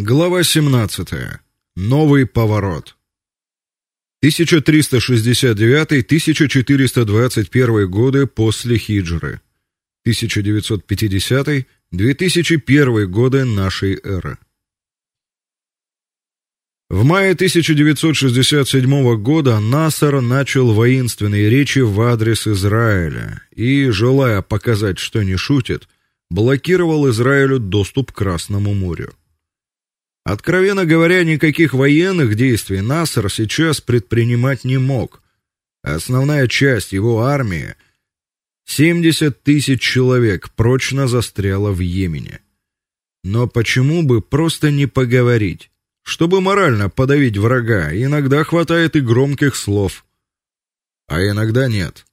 Глава 17. Новый поворот. 1369-1421 годы после хиджры. 1950-2001 годы нашей эры. В мае 1967 года Насар начал воинственные речи в адрес Израиля и, желая показать, что не шутит, блокировал Израилю доступ к Красному морю. Откровенно говоря, никаких военных действий Наср сейчас предпринимать не мог. Основная часть его армии, 70 тысяч человек, прочно застряла в Йемене. Но почему бы просто не поговорить? Чтобы морально подавить врага, иногда хватает и громких слов, а иногда нет.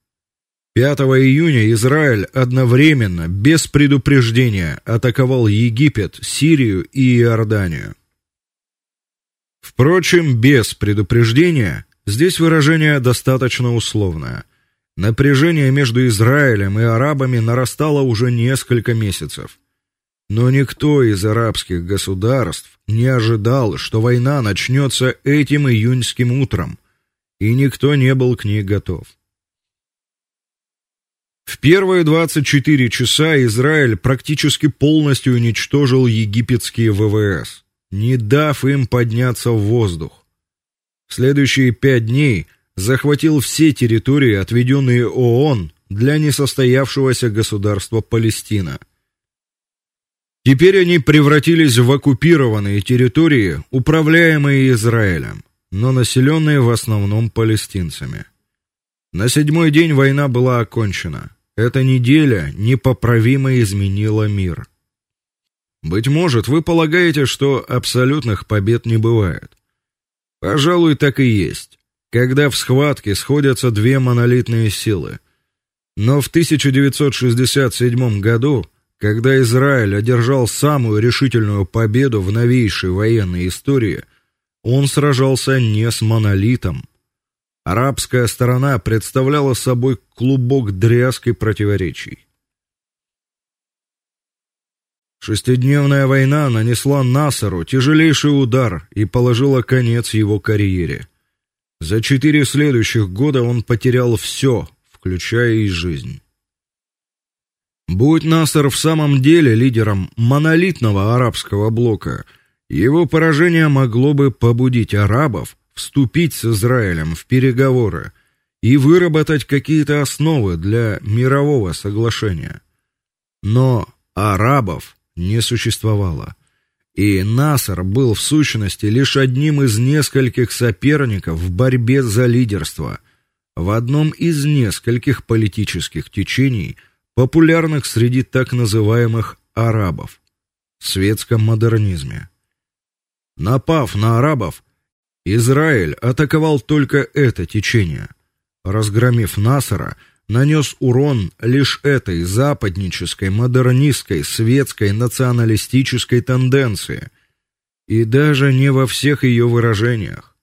5 июня Израиль одновременно, без предупреждения, атаковал Египет, Сирию и Иорданию. Впрочем, без предупреждения здесь выражение достаточно условное. Напряжение между Израилем и арабами нарастало уже несколько месяцев. Но никто из арабских государств не ожидал, что война начнется этим июньским утром, и никто не был к ней готов. В первые 24 часа Израиль практически полностью уничтожил египетские ВВС не дав им подняться в воздух. В следующие пять дней захватил все территории, отведенные ООН для несостоявшегося государства Палестина. Теперь они превратились в оккупированные территории, управляемые Израилем, но населенные в основном палестинцами. На седьмой день война была окончена. Эта неделя непоправимо изменила мир. Быть может, вы полагаете, что абсолютных побед не бывает. Пожалуй, так и есть. Когда в схватке сходятся две монолитные силы. Но в 1967 году, когда Израиль одержал самую решительную победу в новейшей военной истории, он сражался не с монолитом. Арабская сторона представляла собой клубок дрязг и противоречий. Шестидневная война нанесла Насару тяжелейший удар и положила конец его карьере. За четыре следующих года он потерял все, включая и жизнь. Будь Насар в самом деле лидером монолитного арабского блока, его поражение могло бы побудить арабов вступить с Израилем в переговоры и выработать какие-то основы для мирового соглашения. Но арабов не существовало. И Наср был в сущности лишь одним из нескольких соперников в борьбе за лидерство в одном из нескольких политических течений, популярных среди так называемых арабов светском модернизме. Напав на арабов, Израиль атаковал только это течение. Разгромив Насара, нанес урон лишь этой западнической, модернистской, светской, националистической тенденции, и даже не во всех ее выражениях.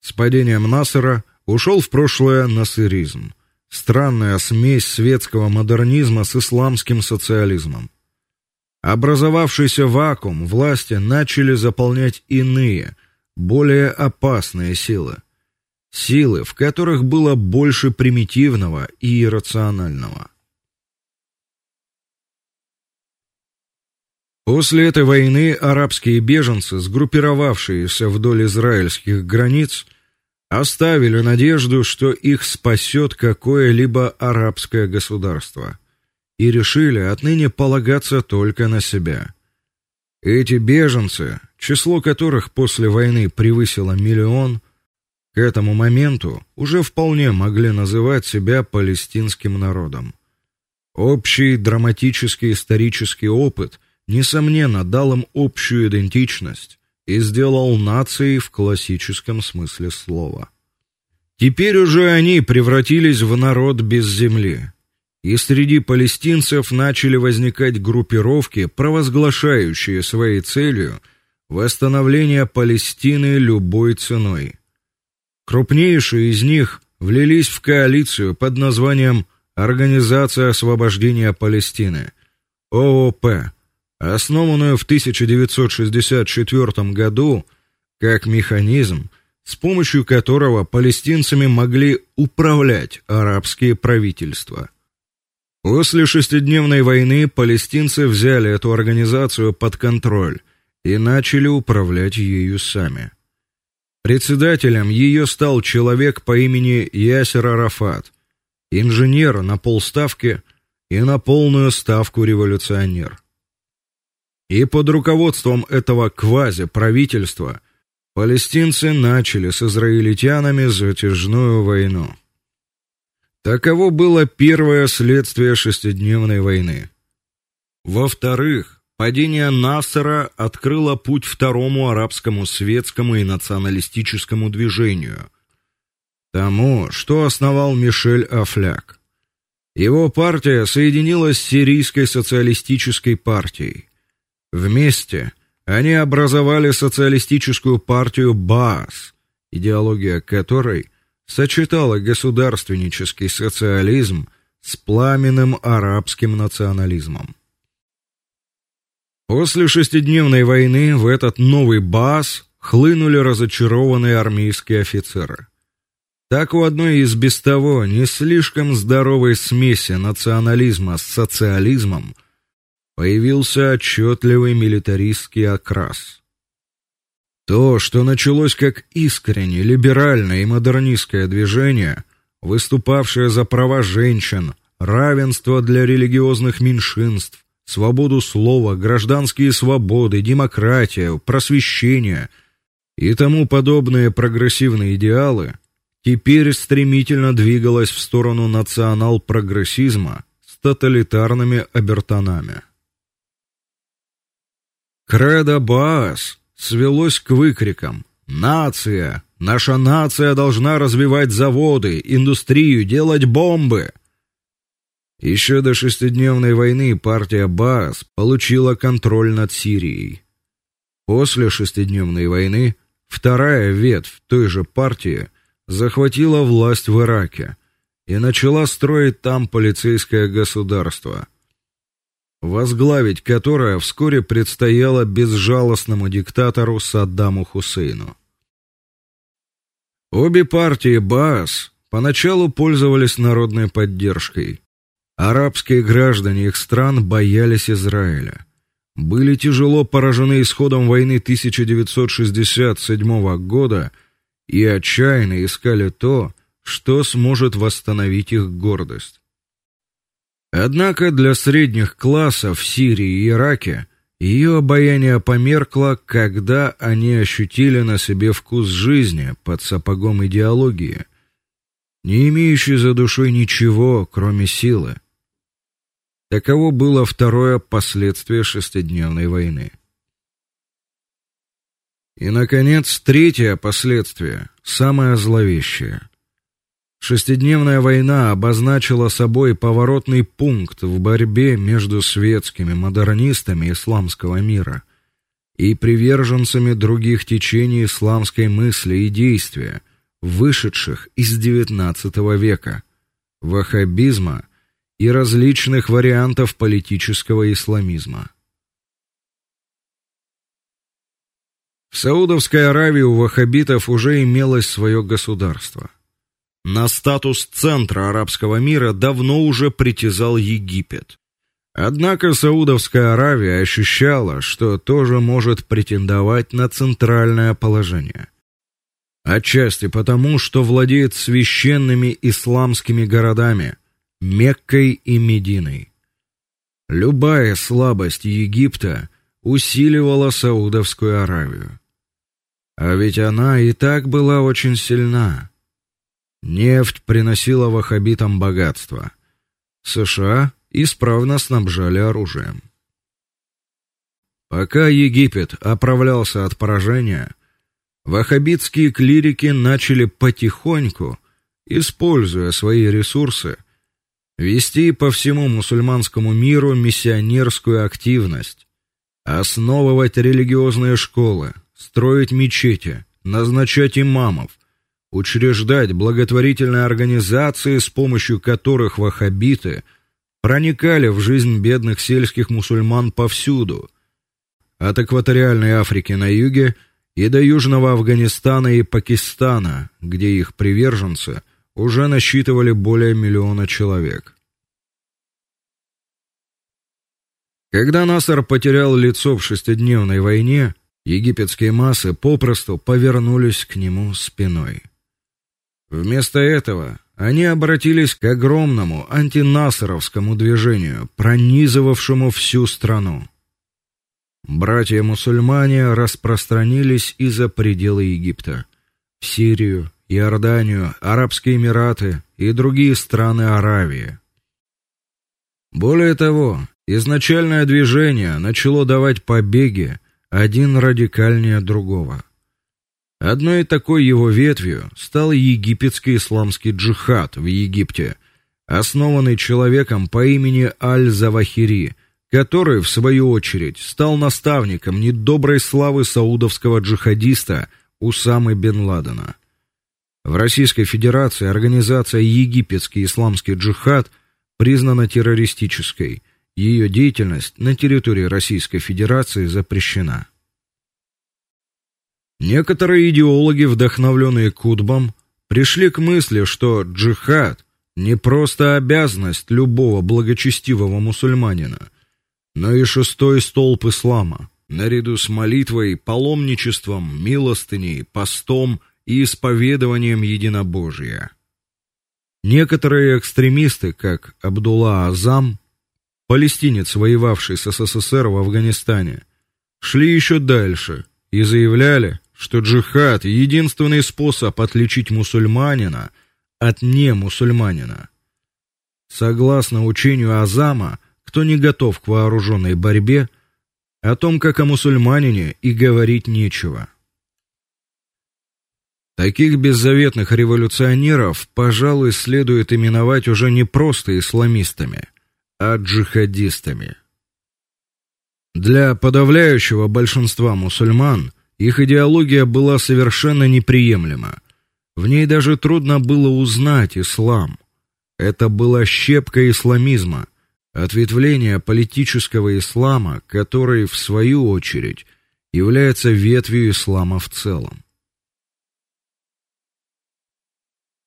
С падением Насера ушел в прошлое насыризм, странная смесь светского модернизма с исламским социализмом. Образовавшийся вакуум власти начали заполнять иные, более опасные силы силы, в которых было больше примитивного и иррационального. После этой войны арабские беженцы, сгруппировавшиеся вдоль израильских границ, оставили надежду, что их спасет какое-либо арабское государство, и решили отныне полагаться только на себя. Эти беженцы, число которых после войны превысило миллион, к этому моменту уже вполне могли называть себя палестинским народом. Общий драматический исторический опыт несомненно дал им общую идентичность и сделал нацией в классическом смысле слова. Теперь уже они превратились в народ без земли. И среди палестинцев начали возникать группировки, провозглашающие своей целью восстановление Палестины любой ценой. Крупнейшие из них влились в коалицию под названием Организация освобождения Палестины ООП, основанную в 1964 году как механизм, с помощью которого палестинцами могли управлять арабские правительства. После шестидневной войны палестинцы взяли эту организацию под контроль и начали управлять ею сами. Председателем ее стал человек по имени Ясер Арафат, инженер на полставки и на полную ставку революционер. И под руководством этого квази-правительства палестинцы начали с израильтянами затяжную войну. Таково было первое следствие шестидневной войны. Во-вторых, падение Насера открыло путь второму арабскому светскому и националистическому движению, тому, что основал Мишель Афляк. Его партия соединилась с сирийской социалистической партией. Вместе они образовали социалистическую партию Баас, идеология которой сочетала государственнический социализм с пламенным арабским национализмом. После шестидневной войны в этот новый баз хлынули разочарованные армейские офицеры. Так у одной из без того не слишком здоровой смеси национализма с социализмом появился отчетливый милитаристский окрас. То, что началось как искренне либеральное и модернистское движение, выступавшее за права женщин, равенство для религиозных меньшинств, свободу слова, гражданские свободы, демократию, просвещение и тому подобные прогрессивные идеалы, теперь стремительно двигалось в сторону национал-прогрессизма с тоталитарными обертонами. Кредо Баас свелось к выкрикам: "Нация! Наша нация должна развивать заводы, индустрию, делать бомбы!" Еще до шестидневной войны партия Баас получила контроль над Сирией. После шестидневной войны вторая ветвь той же партии захватила власть в Ираке и начала строить там полицейское государство возглавить которое вскоре предстояло безжалостному диктатору Саддаму Хусейну. Обе партии Баас поначалу пользовались народной поддержкой. Арабские граждане их стран боялись Израиля. Были тяжело поражены исходом войны 1967 года и отчаянно искали то, что сможет восстановить их гордость. Однако для средних классов в Сирии и Ираке ее обаяние померкло, когда они ощутили на себе вкус жизни под сапогом идеологии, не имеющей за душой ничего, кроме силы. Таково было второе последствие шестидневной войны. И наконец, третье последствие, самое зловещее. Шестидневная война обозначила собой поворотный пункт в борьбе между светскими модернистами исламского мира и приверженцами других течений исламской мысли и действия, вышедших из XIX века, ваххабизма и различных вариантов политического исламизма. В Саудовской Аравии у ваххабитов уже имелось свое государство. На статус центра арабского мира давно уже притязал Египет. Однако Саудовская Аравия ощущала, что тоже может претендовать на центральное положение. Отчасти потому, что владеет священными исламскими городами Меккой и Мединой. Любая слабость Египта усиливала Саудовскую Аравию. А ведь она и так была очень сильна. Нефть приносила ваххабитам богатство. США исправно снабжали оружием. Пока Египет оправлялся от поражения, ваххабитские клирики начали потихоньку, используя свои ресурсы, вести по всему мусульманскому миру миссионерскую активность, основывать религиозные школы, строить мечети, назначать имамов, учреждать благотворительные организации, с помощью которых ваххабиты проникали в жизнь бедных сельских мусульман повсюду, от экваториальной Африки на юге и до южного Афганистана и Пакистана, где их приверженцы уже насчитывали более миллиона человек. Когда Наср потерял лицо в шестидневной войне, египетские массы попросту повернулись к нему спиной. Вместо этого они обратились к огромному антинасеровскому движению, пронизывавшему всю страну. Братья-мусульмане распространились и за пределы Египта, в Сирию, Иорданию, Арабские Эмираты и другие страны Аравии. Более того, Изначальное движение начало давать побеги один радикальнее другого. Одной такой его ветвью стал египетский исламский джихад в Египте, основанный человеком по имени Аль-Завахири, который в свою очередь стал наставником недоброй славы саудовского джихадиста Усамы бен Ладена. В Российской Федерации организация Египетский исламский джихад признана террористической – ее деятельность на территории Российской Федерации запрещена. Некоторые идеологи, вдохновленные Кутбом, пришли к мысли, что джихад не просто обязанность любого благочестивого мусульманина, но и шестой столб ислама, наряду с молитвой, паломничеством, милостыней, постом и исповедованием единобожия. Некоторые экстремисты, как Абдулла Азам, палестинец, воевавший с СССР в Афганистане, шли еще дальше и заявляли, что джихад единственный способ отличить мусульманина от немусульманина. Согласно учению Азама, кто не готов к вооруженной борьбе, о том, как о мусульманине, и говорить нечего. Таких беззаветных революционеров, пожалуй, следует именовать уже не просто исламистами, а джихадистами. Для подавляющего большинства мусульман их идеология была совершенно неприемлема. В ней даже трудно было узнать ислам. Это была щепка исламизма, ответвление политического ислама, который в свою очередь является ветвью ислама в целом.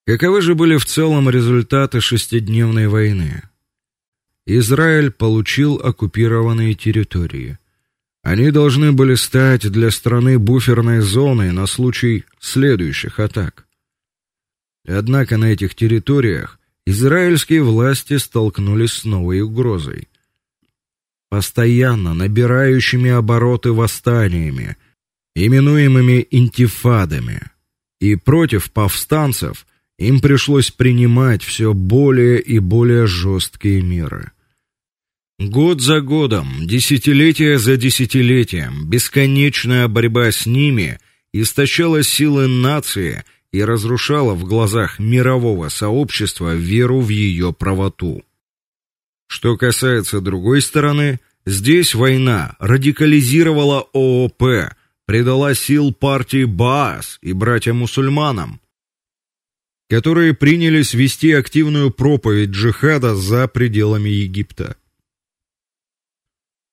Каковы же были в целом результаты шестидневной войны? Израиль получил оккупированные территории. Они должны были стать для страны буферной зоной на случай следующих атак. Однако на этих территориях израильские власти столкнулись с новой угрозой. Постоянно набирающими обороты восстаниями, именуемыми интифадами, и против повстанцев им пришлось принимать все более и более жесткие меры. Год за годом, десятилетие за десятилетием, бесконечная борьба с ними истощала силы нации и разрушала в глазах мирового сообщества веру в ее правоту. Что касается другой стороны, здесь война радикализировала ООП, придала сил партии Баас и братьям-мусульманам, которые принялись вести активную проповедь джихада за пределами Египта.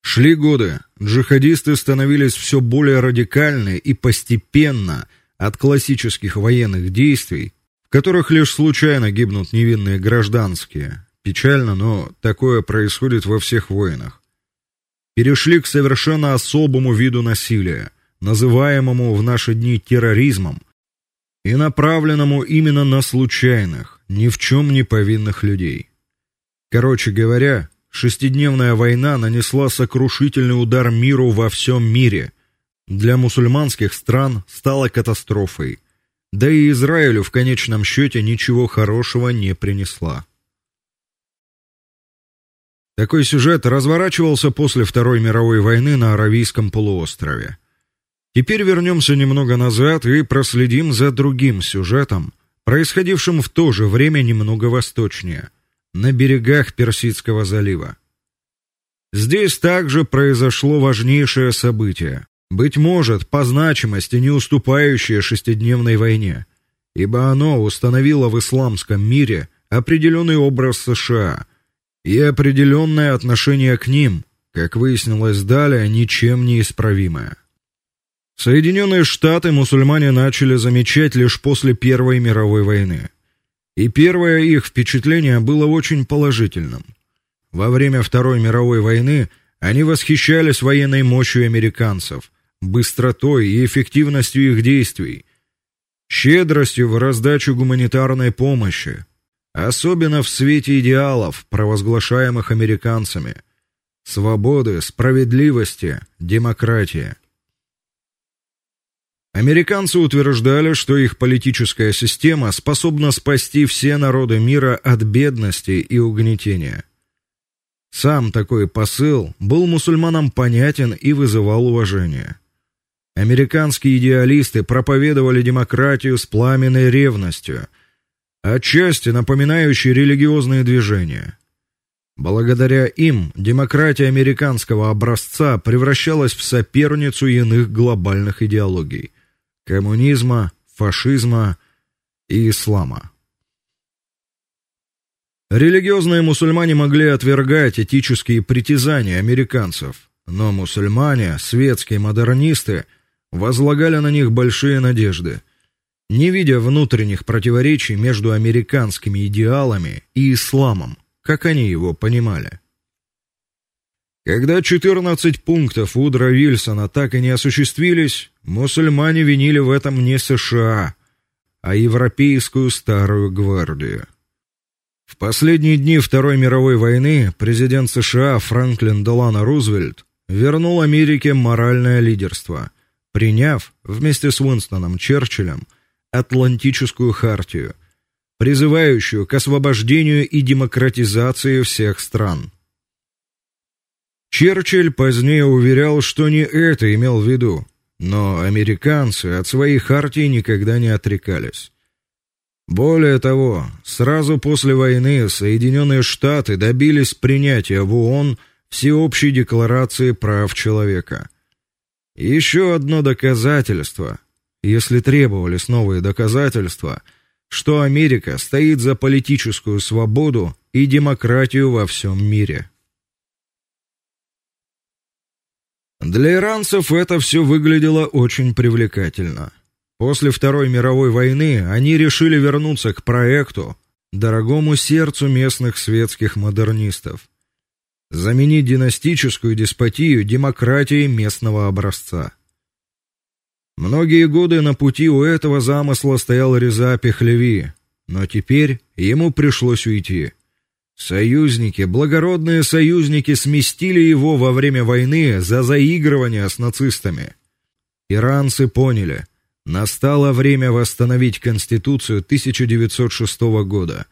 Шли годы, джихадисты становились все более радикальны и постепенно от классических военных действий, в которых лишь случайно гибнут невинные гражданские. Печально, но такое происходит во всех войнах. Перешли к совершенно особому виду насилия, называемому в наши дни терроризмом, и направленному именно на случайных, ни в чем не повинных людей. Короче говоря, Шестидневная война нанесла сокрушительный удар миру во всем мире. Для мусульманских стран стала катастрофой. Да и Израилю в конечном счете ничего хорошего не принесла. Такой сюжет разворачивался после Второй мировой войны на Аравийском полуострове. Теперь вернемся немного назад и проследим за другим сюжетом, происходившим в то же время немного восточнее на берегах Персидского залива. Здесь также произошло важнейшее событие, быть может, по значимости не уступающее шестидневной войне, ибо оно установило в исламском мире определенный образ США и определенное отношение к ним, как выяснилось далее, ничем не исправимое. Соединенные Штаты мусульмане начали замечать лишь после Первой мировой войны. И первое их впечатление было очень положительным. Во время Второй мировой войны они восхищались военной мощью американцев, быстротой и эффективностью их действий, щедростью в раздачу гуманитарной помощи, особенно в свете идеалов, провозглашаемых американцами: свободы, справедливости, демократии. Американцы утверждали, что их политическая система способна спасти все народы мира от бедности и угнетения. Сам такой посыл был мусульманам понятен и вызывал уважение. Американские идеалисты проповедовали демократию с пламенной ревностью, отчасти напоминающей религиозные движения. Благодаря им демократия американского образца превращалась в соперницу иных глобальных идеологий коммунизма, фашизма и ислама. Религиозные мусульмане могли отвергать этические притязания американцев, но мусульмане, светские модернисты, возлагали на них большие надежды, не видя внутренних противоречий между американскими идеалами и исламом, как они его понимали. Когда 14 пунктов Удра Вильсона так и не осуществились, мусульмане винили в этом не США, а европейскую старую гвардию. В последние дни Второй мировой войны президент США Франклин Делано Рузвельт вернул Америке моральное лидерство, приняв вместе с Уинстоном Черчиллем Атлантическую хартию, призывающую к освобождению и демократизации всех стран. Черчилль позднее уверял, что не это имел в виду, но американцы от своей хартии никогда не отрекались. Более того, сразу после войны Соединенные Штаты добились принятия в ООН всеобщей декларации прав человека. Еще одно доказательство, если требовались новые доказательства, что Америка стоит за политическую свободу и демократию во всем мире. Для иранцев это все выглядело очень привлекательно. После Второй мировой войны они решили вернуться к проекту, дорогому сердцу местных светских модернистов. Заменить династическую деспотию демократией местного образца. Многие годы на пути у этого замысла стоял Реза Пехлеви, но теперь ему пришлось уйти. Союзники, благородные союзники сместили его во время войны за заигрывание с нацистами. Иранцы поняли, Настало время восстановить конституцию 1906 года,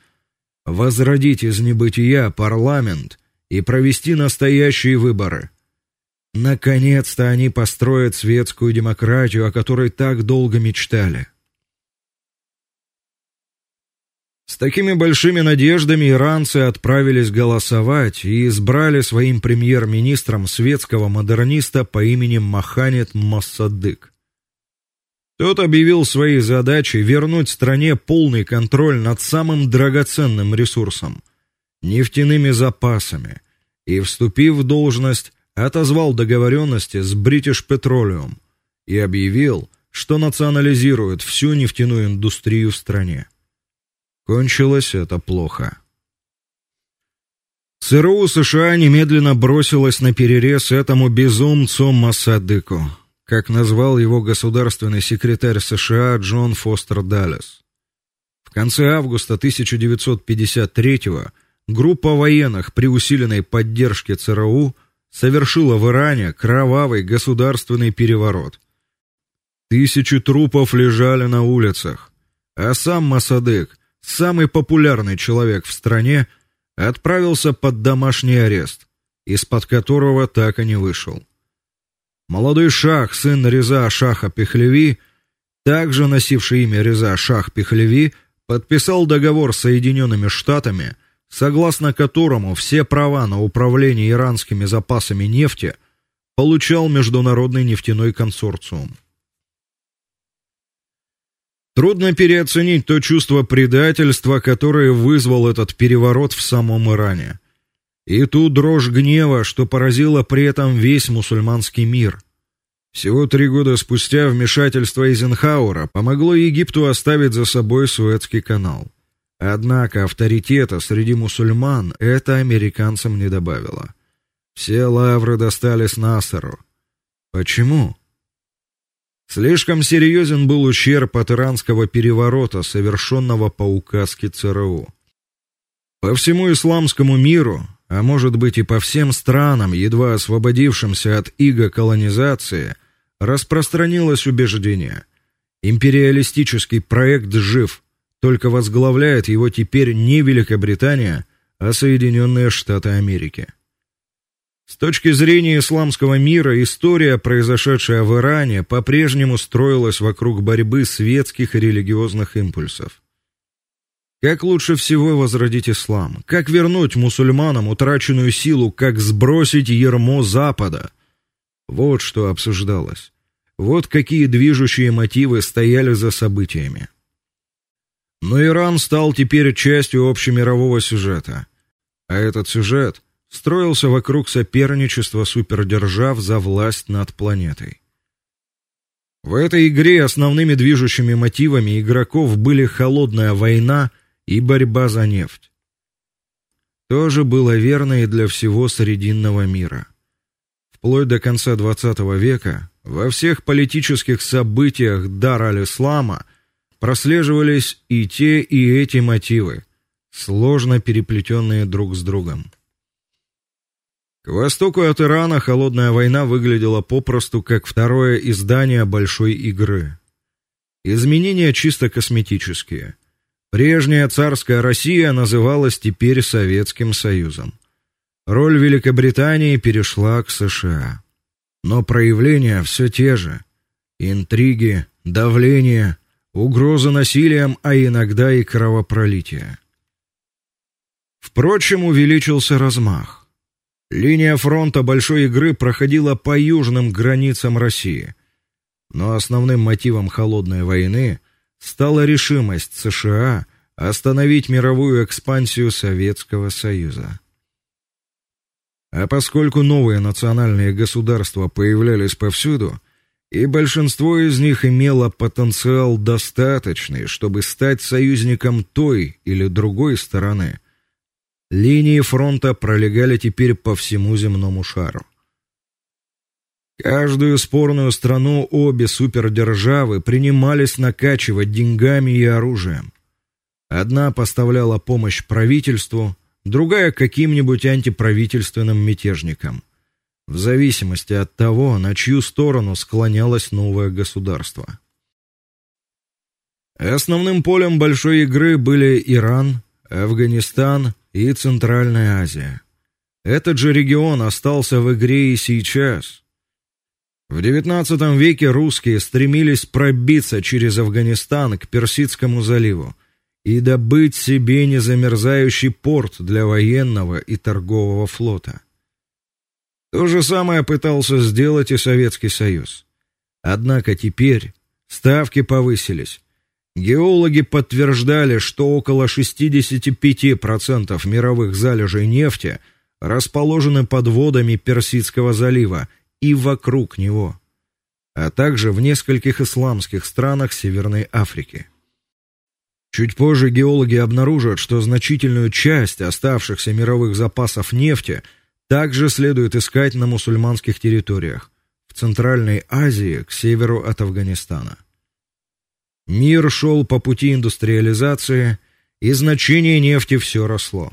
возродить из небытия парламент и провести настоящие выборы. Наконец-то они построят светскую демократию, о которой так долго мечтали. С такими большими надеждами иранцы отправились голосовать и избрали своим премьер-министром светского модерниста по имени Маханет Моссадык. Тот объявил своей задачей вернуть стране полный контроль над самым драгоценным ресурсом нефтяными запасами и вступив в должность, отозвал договоренности с British Petroleum и объявил, что национализирует всю нефтяную индустрию в стране. Кончилось это плохо. ЦРУ США немедленно бросилось на перерез этому безумцу Масадыку как назвал его государственный секретарь США Джон Фостер Даллес. В конце августа 1953-го группа военных при усиленной поддержке ЦРУ совершила в Иране кровавый государственный переворот. Тысячи трупов лежали на улицах, а сам Масадык, самый популярный человек в стране, отправился под домашний арест, из-под которого так и не вышел. Молодой шах, сын Реза шаха Пехлеви, также носивший имя Реза шах Пехлеви, подписал договор с Соединенными Штатами, согласно которому все права на управление иранскими запасами нефти получал международный нефтяной консорциум. Трудно переоценить то чувство предательства, которое вызвал этот переворот в самом Иране. и ту дрожь гнева, что поразила при этом весь мусульманский мир. Всего три года спустя вмешательство Эйзенхауэра помогло Египту оставить за собой Суэцкий канал. Однако авторитета среди мусульман это американцам не добавило. Все лавры достались Насеру. Почему? Слишком серьезен был ущерб от иранского переворота, совершенного по указке ЦРУ. По всему исламскому миру, а может быть и по всем странам, едва освободившимся от иго колонизации, распространилось убеждение: империалистический проект жив, только возглавляет его теперь не Великобритания, а Соединенные Штаты Америки. С точки зрения исламского мира, история, произошедшая в Иране, по-прежнему строилась вокруг борьбы светских и религиозных импульсов. Как лучше всего возродить ислам? Как вернуть мусульманам утраченную силу, как сбросить ярмо Запада? Вот что обсуждалось. Вот какие движущие мотивы стояли за событиями. Но Иран стал теперь частью общемирового сюжета. А этот сюжет строился вокруг соперничества супердержав за власть над планетой. В этой игре основными движущими мотивами игроков были холодная война и борьба за нефть. То же было верно и для всего срединного мира. Вплоть до конца XX века во всех политических событиях дар аль-ислама прослеживались и те, и эти мотивы, сложно переплетенные друг с другом. К востоку от Ирана холодная война выглядела попросту как второе издание большой игры. Изменения чисто косметические. Прежняя царская Россия называлась теперь Советским Союзом. Роль Великобритании перешла к США. Но проявления все те же: интриги, давление, угроза насилием, а иногда и кровопролитие. Впрочем, увеличился размах. Линия фронта большой игры проходила по южным границам России. Но основным мотивом холодной войны стала решимость США остановить мировую экспансию Советского Союза. А поскольку новые национальные государства появлялись повсюду, и большинство из них имело потенциал достаточный, чтобы стать союзником той или другой стороны, Линии фронта пролегали теперь по всему земному шару. Каждую спорную страну обе супердержавы принимались накачивать деньгами и оружием. Одна поставляла помощь правительству, другая каким-нибудь антиправительственным мятежникам, в зависимости от того, на чью сторону склонялось новое государство. Основным полем большой игры были Иран, Афганистан, и Центральная Азия. Этот же регион остался в игре и сейчас. В XIX веке русские стремились пробиться через Афганистан к Персидскому заливу и добыть себе незамерзающий порт для военного и торгового флота. То же самое пытался сделать и Советский Союз. Однако теперь ставки повысились, Геологи подтверждали, что около 65% мировых залежей нефти расположены под водами Персидского залива и вокруг него, а также в нескольких исламских странах Северной Африки. Чуть позже геологи обнаружат, что значительную часть оставшихся мировых запасов нефти также следует искать на мусульманских территориях в Центральной Азии к северу от Афганистана. Мир шел по пути индустриализации, и значение нефти все росло.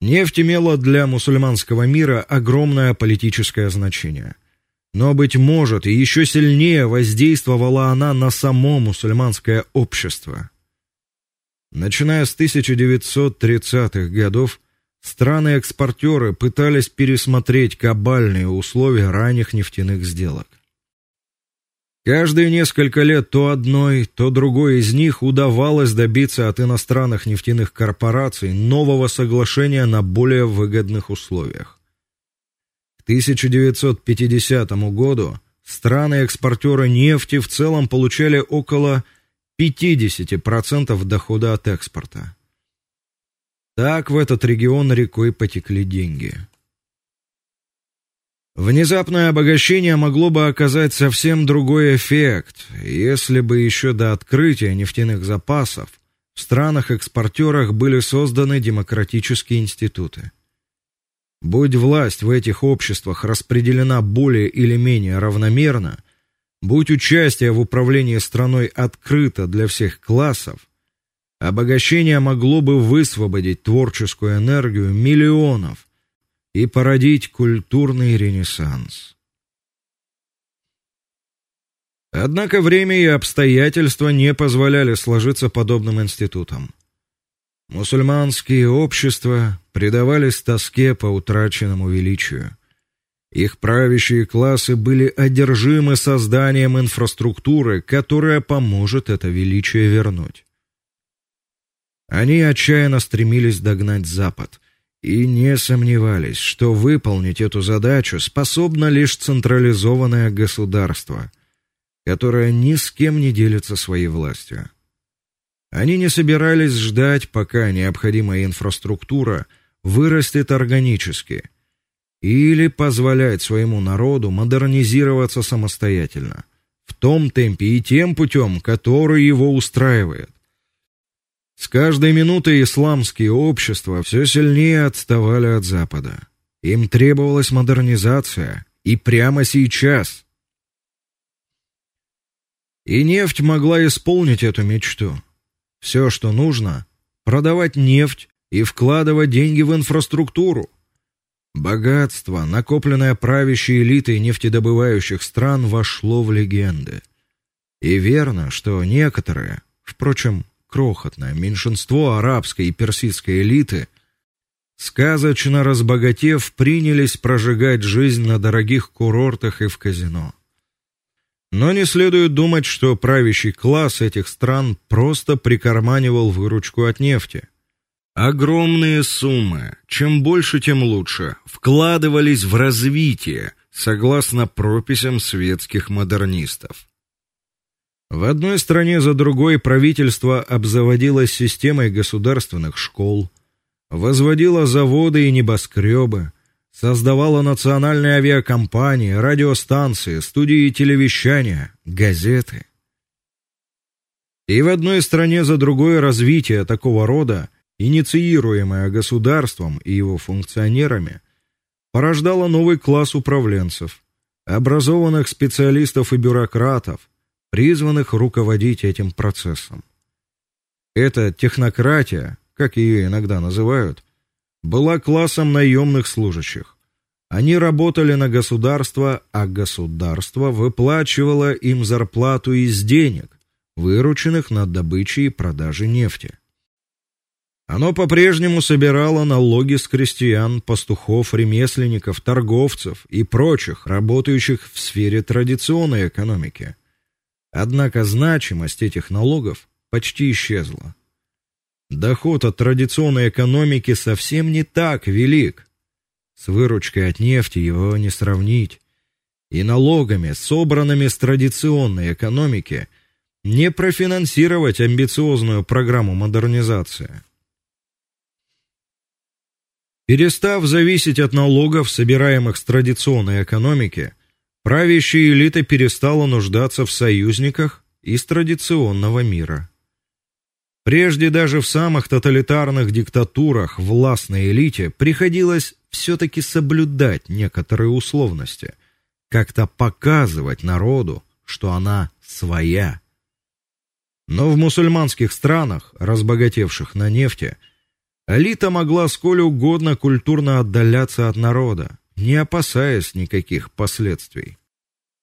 Нефть имела для мусульманского мира огромное политическое значение. Но быть может, и еще сильнее воздействовала она на само мусульманское общество. Начиная с 1930-х годов страны-экспортеры пытались пересмотреть кабальные условия ранних нефтяных сделок. Каждые несколько лет то одной, то другой из них удавалось добиться от иностранных нефтяных корпораций нового соглашения на более выгодных условиях. К 1950 году страны-экспортеры нефти в целом получали около 50% дохода от экспорта. Так в этот регион рекой потекли деньги. Внезапное обогащение могло бы оказать совсем другой эффект, если бы еще до открытия нефтяных запасов в странах-экспортерах были созданы демократические институты. Будь власть в этих обществах распределена более или менее равномерно, будь участие в управлении страной открыто для всех классов, обогащение могло бы высвободить творческую энергию миллионов и породить культурный ренессанс. Однако время и обстоятельства не позволяли сложиться подобным институтам. Мусульманские общества предавались тоске по утраченному величию. Их правящие классы были одержимы созданием инфраструктуры, которая поможет это величие вернуть. Они отчаянно стремились догнать Запад, и не сомневались, что выполнить эту задачу способно лишь централизованное государство, которое ни с кем не делится своей властью. Они не собирались ждать, пока необходимая инфраструктура вырастет органически, или позволять своему народу модернизироваться самостоятельно, в том темпе и тем путем, который его устраивает. С каждой минутой исламские общества все сильнее отставали от Запада. Им требовалась модернизация, и прямо сейчас. И нефть могла исполнить эту мечту. Все, что нужно продавать нефть и вкладывать деньги в инфраструктуру. Богатство, накопленное правящей элитой нефтедобывающих стран, вошло в легенды. И верно, что некоторые, впрочем, крохотное меньшинство арабской и персидской элиты, сказочно разбогатев, принялись прожигать жизнь на дорогих курортах и в казино. Но не следует думать, что правящий класс этих стран просто прикарманивал выручку от нефти. Огромные суммы, чем больше, тем лучше, вкладывались в развитие, согласно прописям светских модернистов. В одной стране за другой правительство обзаводилось системой государственных школ, возводило заводы и небоскребы, создавало национальные авиакомпании, радиостанции, студии телевещания, газеты. И в одной стране за другой развитие такого рода, инициируемое государством и его функционерами, порождало новый класс управленцев, образованных специалистов и бюрократов, призванных руководить этим процессом. Эта технократия, как ее иногда называют, была классом наемных служащих. Они работали на государство, а государство выплачивало им зарплату из денег, вырученных на добыче и продаже нефти. Оно по-прежнему собирало налоги с крестьян, пастухов, ремесленников, торговцев и прочих, работающих в сфере традиционной экономики. Однако значимость этих налогов почти исчезла. Доход от традиционной экономики совсем не так велик. С выручкой от нефти его не сравнить. И налогами, собранными с традиционной экономики, не профинансировать амбициозную программу модернизации. Перестав зависеть от налогов, собираемых с традиционной экономики, Правящая элита перестала нуждаться в союзниках из традиционного мира. Прежде даже в самых тоталитарных диктатурах властной элите приходилось все таки соблюдать некоторые условности, как-то показывать народу, что она своя. Но в мусульманских странах, разбогатевших на нефти, элита могла сколь угодно культурно отдаляться от народа, не опасаясь никаких последствий.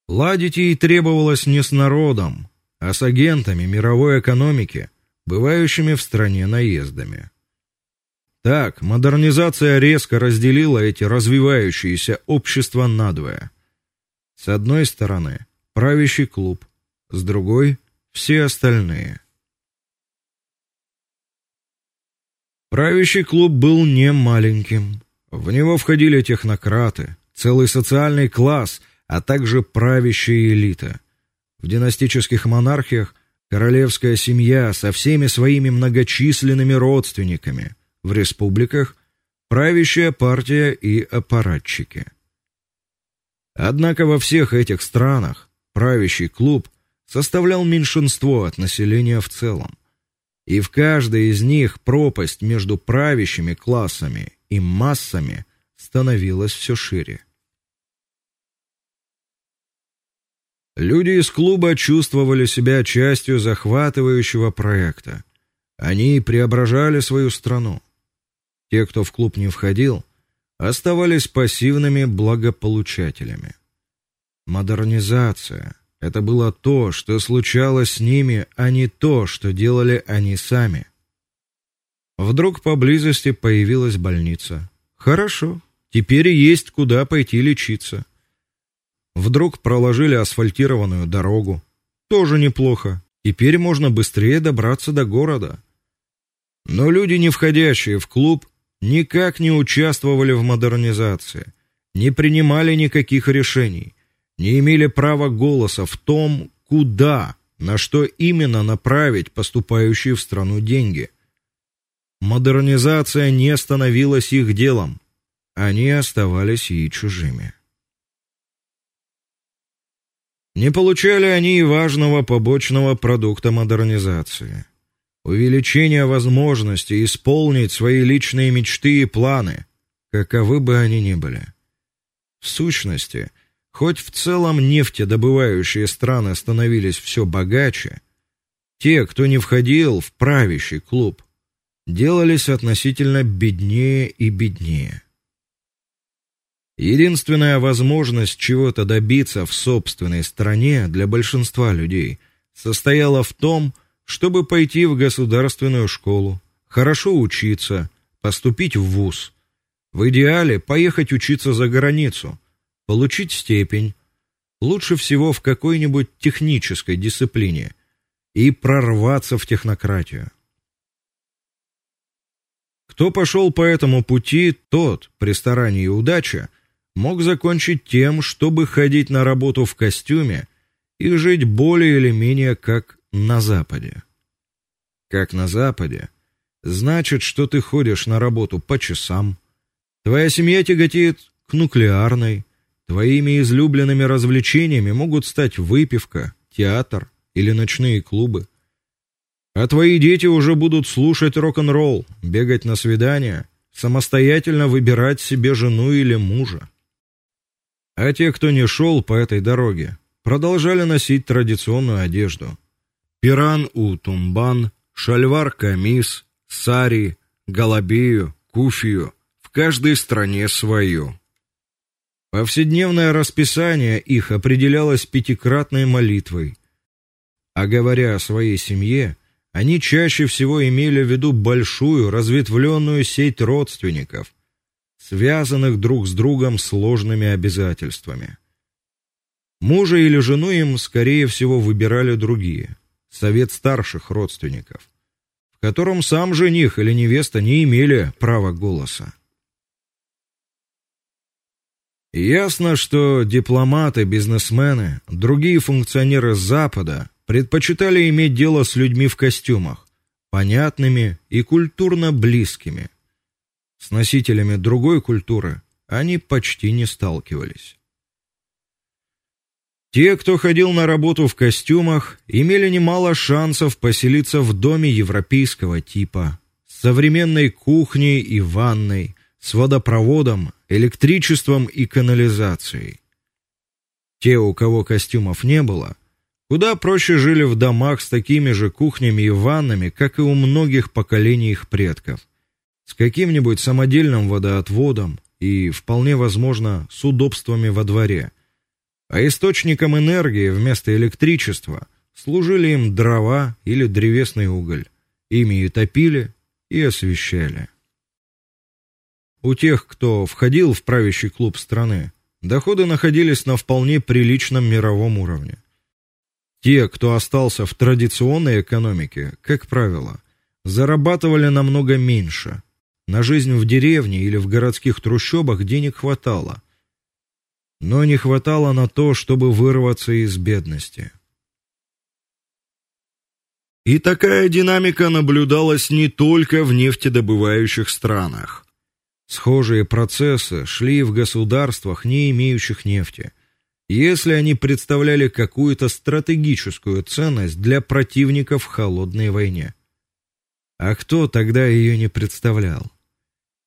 Ладить ей требовалось не с народом, а с агентами мировой экономики, бывающими в стране наездами. Так, модернизация резко разделила эти развивающиеся общества надвое. С одной стороны, правящий клуб, с другой все остальные. Правящий клуб был не маленьким. В него входили технократы, целый социальный класс, а также правящая элита. В династических монархиях королевская семья со всеми своими многочисленными родственниками, в республиках правящая партия и аппаратчики. Однако во всех этих странах правящий клуб составлял меньшинство от населения в целом. И в каждой из них пропасть между правящими классами и массами становилась все шире. Люди из клуба чувствовали себя частью захватывающего проекта. Они преображали свою страну. Те, кто в клуб не входил, оставались пассивными благополучателями. Модернизация это было то, что случалось с ними, а не то, что делали они сами. Вдруг поблизости появилась больница. Хорошо, теперь есть куда пойти лечиться. Вдруг проложили асфальтированную дорогу. Тоже неплохо. Теперь можно быстрее добраться до города. Но люди, не входящие в клуб, никак не участвовали в модернизации, не принимали никаких решений, не имели права голоса в том, куда, на что именно направить поступающие в страну деньги. Модернизация не становилась их делом. Они оставались ей чужими. Не получали они и важного побочного продукта модернизации увеличение возможностей исполнить свои личные мечты и планы, каковы бы они ни были. В сущности, хоть в целом нефтедобывающие страны становились все богаче, те, кто не входил в правящий клуб, делались относительно беднее и беднее. Единственная возможность чего-то добиться в собственной стране для большинства людей состояла в том, чтобы пойти в государственную школу, хорошо учиться, поступить в вуз. В идеале поехать учиться за границу, получить степень, лучше всего в какой-нибудь технической дисциплине и прорваться в технократию. Кто пошел по этому пути, тот, при старании и удаче, мог закончить тем, чтобы ходить на работу в костюме и жить более или менее как на западе. Как на западе, значит, что ты ходишь на работу по часам. Твоя семья тяготеет к нуклеарной. Твоими излюбленными развлечениями могут стать выпивка, театр или ночные клубы. А твои дети уже будут слушать рок-н-ролл, бегать на свидания, самостоятельно выбирать себе жену или мужа. А те, кто не шел по этой дороге, продолжали носить традиционную одежду: пиран у тумбан, шальвар-камис, сари, галабею, куфию, в каждой стране свое. Повседневное расписание их определялось пятикратной молитвой. А говоря о своей семье, они чаще всего имели в виду большую разветвленную сеть родственников, связанных друг с другом сложными обязательствами. Мужа или жену им, скорее всего, выбирали другие совет старших родственников, в котором сам жених или невеста не имели права голоса. Ясно, что дипломаты, бизнесмены, другие функционеры Запада предпочитали иметь дело с людьми в костюмах, понятными и культурно близкими. С носителями другой культуры они почти не сталкивались. Те, кто ходил на работу в костюмах, имели немало шансов поселиться в доме европейского типа, с современной кухней и ванной, с водопроводом, электричеством и канализацией. Те, у кого костюмов не было, куда проще жили в домах с такими же кухнями и ваннами, как и у многих поколений их предков, с каким-нибудь самодельным водоотводом и вполне возможно с удобствами во дворе а источником энергии вместо электричества служили им дрова или древесный уголь. Ими и топили, и освещали. У тех, кто входил в правящий клуб страны, доходы находились на вполне приличном мировом уровне. Те, кто остался в традиционной экономике, как правило, зарабатывали намного меньше. На жизнь в деревне или в городских трущобах денег хватало, но не хватало на то, чтобы вырваться из бедности. И такая динамика наблюдалась не только в нефтедобывающих странах. Схожие процессы шли в государствах, не имеющих нефти. Если они представляли какую-то стратегическую ценность для противников в холодной войне. А кто тогда ее не представлял?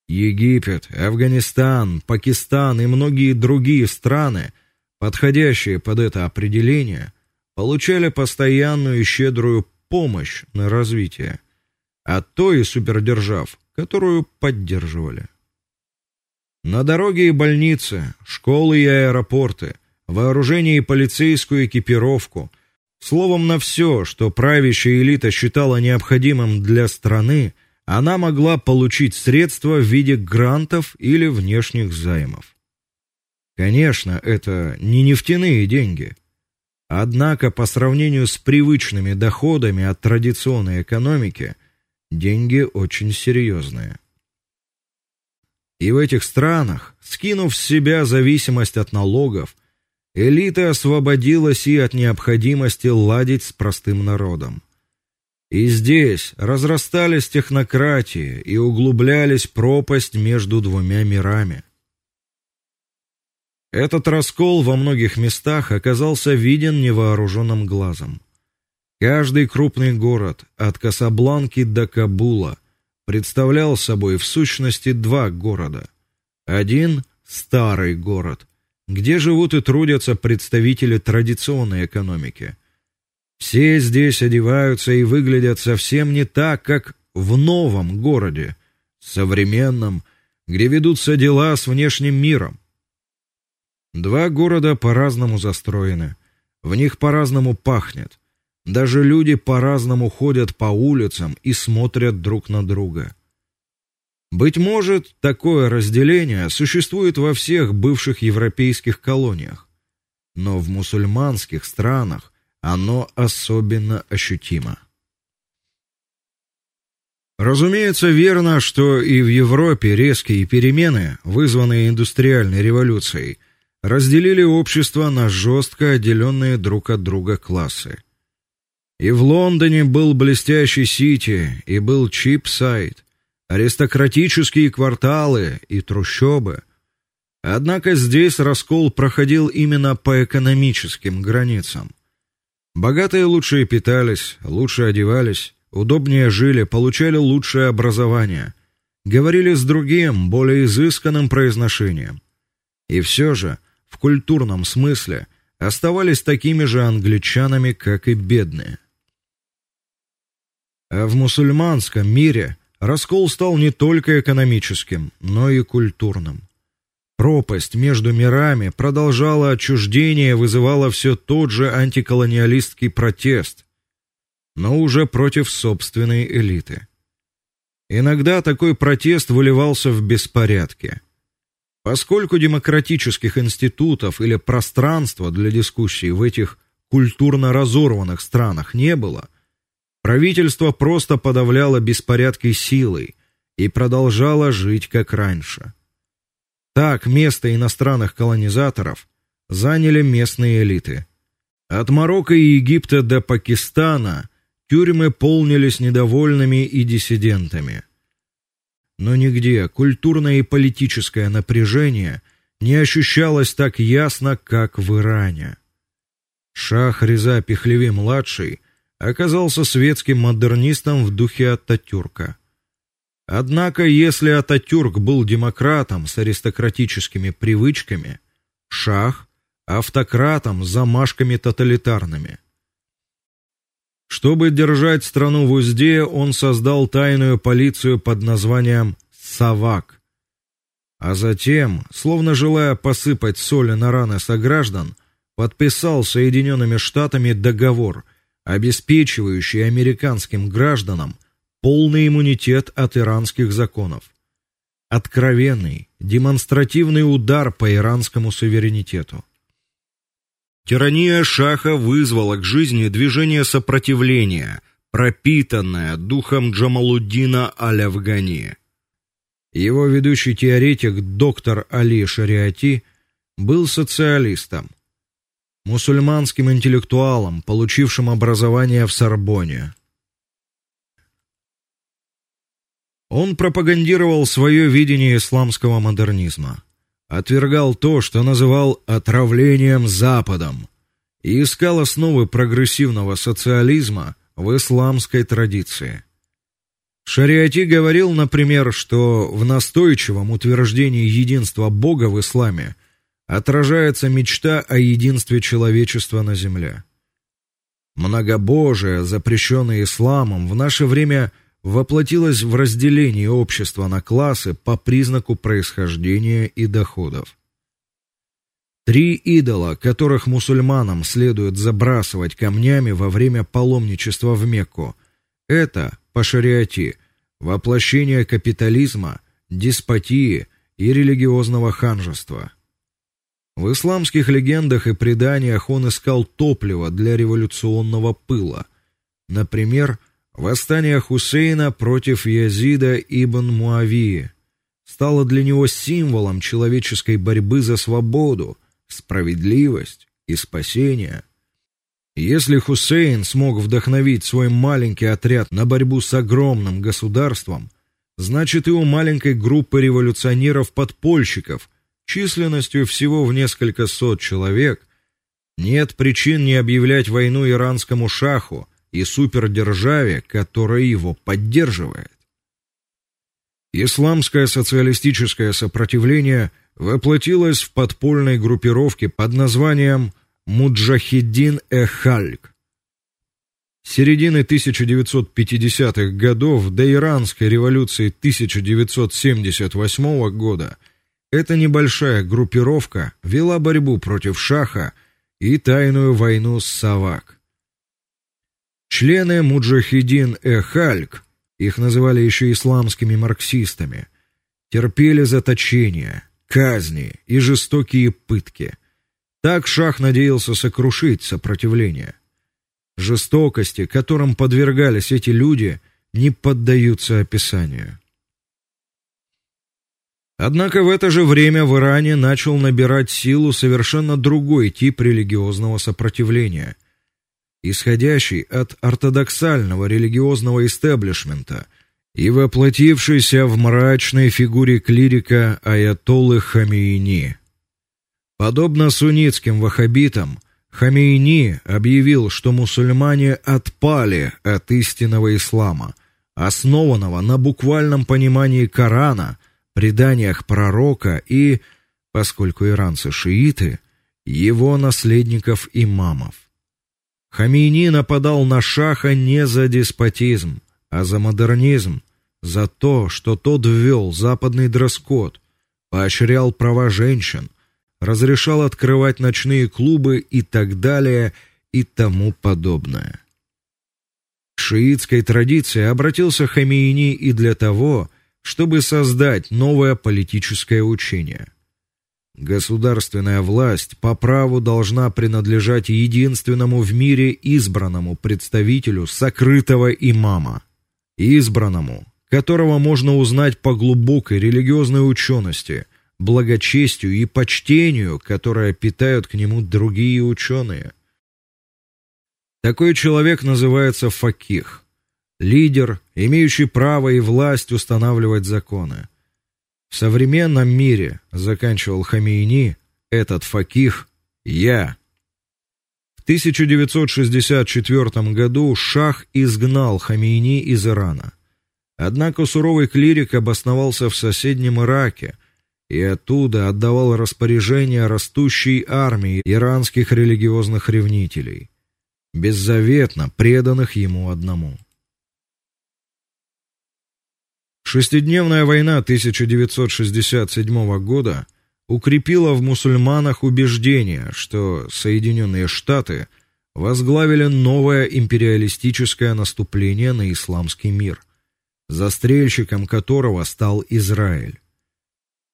Египет, Афганистан, Пакистан и многие другие страны, подходящие под это определение, получали постоянную и щедрую помощь на развитие от той супердержав, которую поддерживали. На дороги и больницы, школы и аэропорты, вооружение и полицейскую экипировку, словом на все, что правящая элита считала необходимым для страны, она могла получить средства в виде грантов или внешних займов. Конечно, это не нефтяные деньги. Однако по сравнению с привычными доходами от традиционной экономики, деньги очень серьезные. И в этих странах, скинув с себя зависимость от налогов, элита освободилась и от необходимости ладить с простым народом. И здесь разрастались технократии и углублялись пропасть между двумя мирами. Этот раскол во многих местах оказался виден невооруженным глазом. Каждый крупный город, от Касабланки до Кабула, представлял собой в сущности два города. Один старый город, где живут и трудятся представители традиционной экономики. Все здесь одеваются и выглядят совсем не так, как в новом городе, современном, где ведутся дела с внешним миром. Два города по-разному застроены, в них по-разному пахнет. Даже люди по-разному ходят по улицам и смотрят друг на друга. Быть может, такое разделение существует во всех бывших европейских колониях, но в мусульманских странах оно особенно ощутимо. Разумеется, верно, что и в Европе резкие перемены, вызванные индустриальной революцией, разделили общество на жестко отделенные друг от друга классы. И в Лондоне был блестящий Сити, и был Чипсайд, аристократические кварталы и трущобы. Однако здесь раскол проходил именно по экономическим границам. Богатые лучше питались, лучше одевались, удобнее жили, получали лучшее образование, говорили с другим, более изысканным произношением. И все же в культурном смысле оставались такими же англичанами, как и бедные. А в мусульманском мире раскол стал не только экономическим, но и культурным. Пропасть между мирами продолжала отчуждение, вызывала все тот же антиколониалистский протест, но уже против собственной элиты. Иногда такой протест выливался в беспорядки. Поскольку демократических институтов или пространства для дискуссий в этих культурно разорванных странах не было, правительство просто подавляло беспорядки силой и продолжало жить как раньше. Так место иностранных колонизаторов заняли местные элиты. От Марокко и Египта до Пакистана тюрьмы полнились недовольными и диссидентами но нигде культурное и политическое напряжение не ощущалось так ясно, как в Иране. Шах Реза Пехлеви младший оказался светским модернистом в духе Ататюрка. Однако, если Ататюрк был демократом с аристократическими привычками, Шах автократом с замашками тоталитарными. Чтобы держать страну в узде, он создал тайную полицию под названием Савак. А затем, словно желая посыпать соли на раны сограждан, подписал с Соединенными Штатами договор, обеспечивающий американским гражданам полный иммунитет от иранских законов. Откровенный, демонстративный удар по иранскому суверенитету. Тирания шаха вызвала к жизни движение сопротивления, пропитанное духом Джамалуддина аль-Афгани. Его ведущий теоретик доктор Али Шариати был социалистом, мусульманским интеллектуалом, получившим образование в Сорбонне. Он пропагандировал свое видение исламского модернизма, отвергал то, что называл отравлением Западом, и искал основы прогрессивного социализма в исламской традиции. Шариати говорил, например, что в настойчивом утверждении единства Бога в исламе отражается мечта о единстве человечества на земле. Многобожие, запрещенное исламом, в наше время воплотилось в разделении общества на классы по признаку происхождения и доходов. Три идола, которых мусульманам следует забрасывать камнями во время паломничества в Мекку, это по шариате воплощение капитализма, деспотии и религиозного ханжества. В исламских легендах и преданиях он искал топливо для революционного пыла. Например, восстание Хусейна против Язида ибн Муавии стало для него символом человеческой борьбы за свободу, справедливость и спасение. Если Хусейн смог вдохновить свой маленький отряд на борьбу с огромным государством, значит и у маленькой группы революционеров-подпольщиков численностью всего в несколько сот человек, нет причин не объявлять войну иранскому шаху и супердержаве, которая его поддерживает. Исламское социалистическое сопротивление воплотилось в подпольной группировке под названием Муджахиддин-э-Хальк. С середины 1950-х годов до иранской революции 1978 года – эта небольшая группировка вела борьбу против шаха и тайную войну с Савак. Члены Муджахидин-э-Хальк, их называли еще исламскими марксистами, терпели заточения, казни и жестокие пытки. Так шах надеялся сокрушить сопротивление. Жестокости, которым подвергались эти люди, не поддаются описанию. Однако в это же время в Иране начал набирать силу совершенно другой тип религиозного сопротивления, исходящий от ортодоксального религиозного истеблишмента и воплотившийся в мрачной фигуре клирика аятоллы Хамейни. Подобно суннитским ваххабитам, Хамейни объявил, что мусульмане отпали от истинного ислама, основанного на буквальном понимании Корана – преданиях пророка и, поскольку иранцы шииты, его наследников-имамов. Хамини нападал на шаха не за деспотизм, а за модернизм, за то, что тот ввел западный дресс-код, поощрял права женщин, разрешал открывать ночные клубы и так далее и тому подобное. К шиитской традиции обратился Хамини и для того, чтобы создать новое политическое учение. Государственная власть по праву должна принадлежать единственному в мире избранному представителю сокрытого имама, избранному, которого можно узнать по глубокой религиозной учености, благочестию и почтению, которое питают к нему другие ученые. Такой человек называется факих лидер, имеющий право и власть устанавливать законы. В современном мире, заканчивал Хамейни, этот факих я. В 1964 году шах изгнал Хамейни из Ирана. Однако суровый клирик обосновался в соседнем Ираке и оттуда отдавал распоряжения растущей армии иранских религиозных ревнителей, беззаветно преданных ему одному. Шестидневная война 1967 года укрепила в мусульманах убеждение, что Соединенные Штаты возглавили новое империалистическое наступление на исламский мир, застрельщиком которого стал Израиль.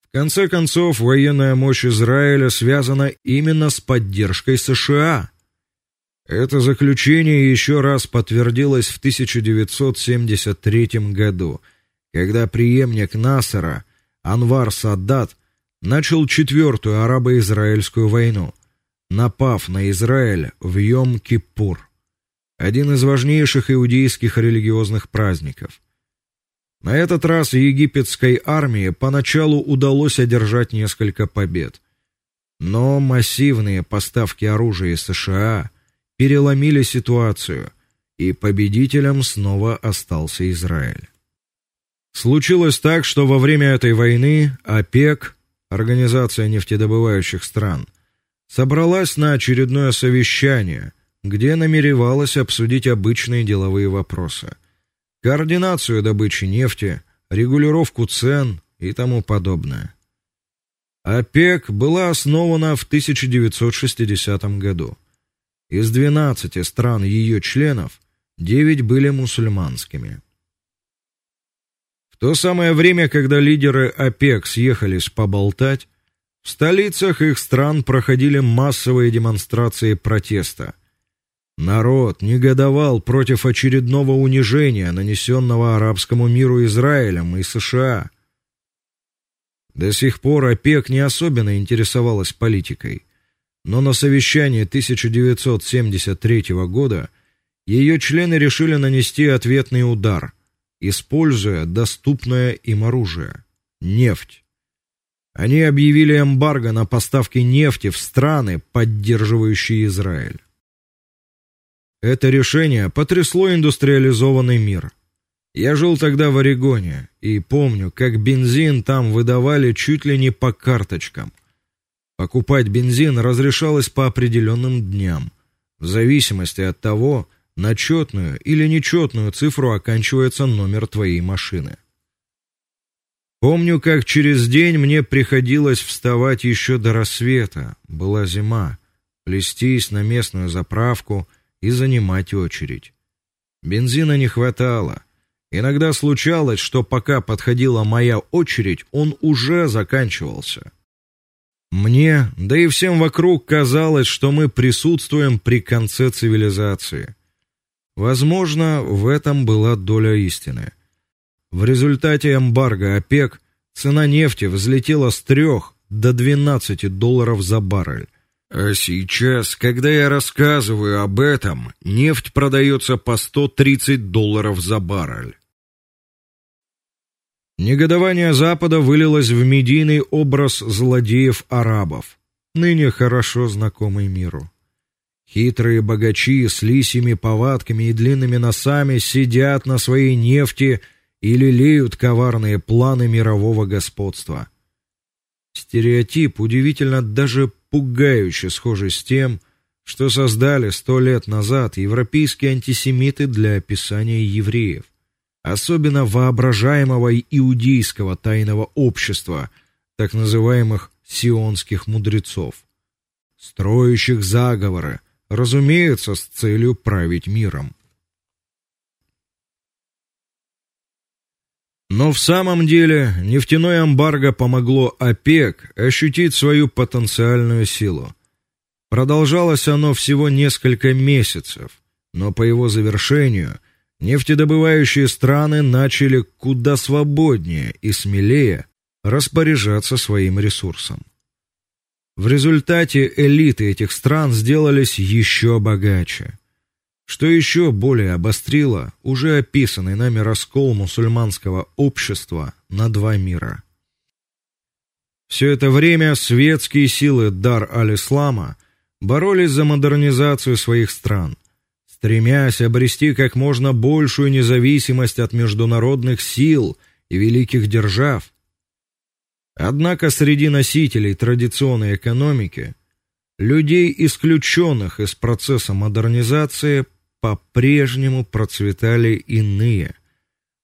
В конце концов, военная мощь Израиля связана именно с поддержкой США. Это заключение еще раз подтвердилось в 1973 году когда преемник Насера Анвар Саддат начал четвертую арабо-израильскую войну, напав на Израиль в Йом-Киппур, один из важнейших иудейских религиозных праздников. На этот раз египетской армии поначалу удалось одержать несколько побед. Но массивные поставки оружия из США переломили ситуацию, и победителем снова остался Израиль. Случилось так, что во время этой войны ОПЕК, Организация нефтедобывающих стран, собралась на очередное совещание, где намеревалась обсудить обычные деловые вопросы: координацию добычи нефти, регулировку цен и тому подобное. ОПЕК была основана в 1960 году. Из 12 стран ее членов 9 были мусульманскими. То самое время, когда лидеры ОПЕК съехались поболтать, в столицах их стран проходили массовые демонстрации протеста. Народ негодовал против очередного унижения, нанесенного арабскому миру Израилем и США. До сих пор ОПЕК не особенно интересовалась политикой, но на совещании 1973 года ее члены решили нанести ответный удар, используя доступное им оружие нефть. Они объявили эмбарго на поставки нефти в страны, поддерживающие Израиль. Это решение потрясло индустриализованный мир. Я жил тогда в Орегоне и помню, как бензин там выдавали чуть ли не по карточкам. Покупать бензин разрешалось по определенным дням, в зависимости от того, на четную или нечетную цифру оканчивается номер твоей машины. Помню, как через день мне приходилось вставать еще до рассвета, была зима, плестись на местную заправку и занимать очередь. Бензина не хватало. Иногда случалось, что пока подходила моя очередь, он уже заканчивался. Мне, да и всем вокруг казалось, что мы присутствуем при конце цивилизации. Возможно, в этом была доля истины. В результате эмбарго ОПЕК цена нефти взлетела с 3 до 12 долларов за баррель. А сейчас, когда я рассказываю об этом, нефть продается по 130 долларов за баррель. Негодование Запада вылилось в медийный образ злодеев-арабов, ныне хорошо знакомый миру. Хитрые богачи с лисьими повадками и длинными носами сидят на своей нефти и лелеют коварные планы мирового господства. Стереотип удивительно даже пугающе схожий с тем, что создали сто лет назад европейские антисемиты для описания евреев, особенно воображаемого иудейского тайного общества, так называемых сионских мудрецов, строящих заговоры, разумеется, с целью править миром. Но в самом деле нефтяное эмбарго помогло ОПЕК ощутить свою потенциальную силу. Продолжалось оно всего несколько месяцев, но по его завершению нефтедобывающие страны начали куда свободнее и смелее распоряжаться своим ресурсом. В результате элиты этих стран сделались еще богаче что еще более обострило уже описанный нами раскол мусульманского общества на два мира. Все это время светские силы Дар аль-Ислама боролись за модернизацию своих стран, стремясь обрести как можно большую независимость от международных сил и великих держав. Однако среди носителей традиционной экономики людей, исключенных из процесса модернизации, по-прежнему процветали иные,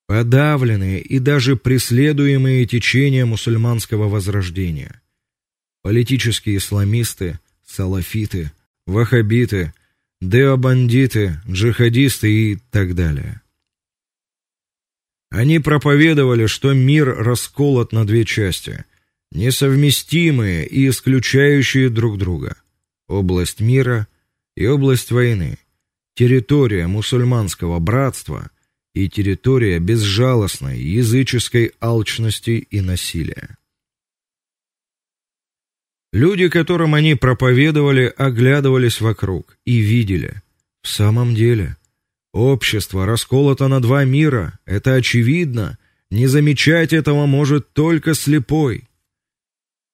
подавленные и даже преследуемые течения мусульманского возрождения. Политические исламисты, салафиты, ваххабиты, деобандиты, джихадисты и так далее. Они проповедовали, что мир расколот на две части, несовместимые и исключающие друг друга: область мира и область войны территория мусульманского братства и территория безжалостной языческой алчности и насилия. Люди, которым они проповедовали, оглядывались вокруг и видели: в самом деле общество расколото на два мира. Это очевидно, Не замечать этого может только слепой.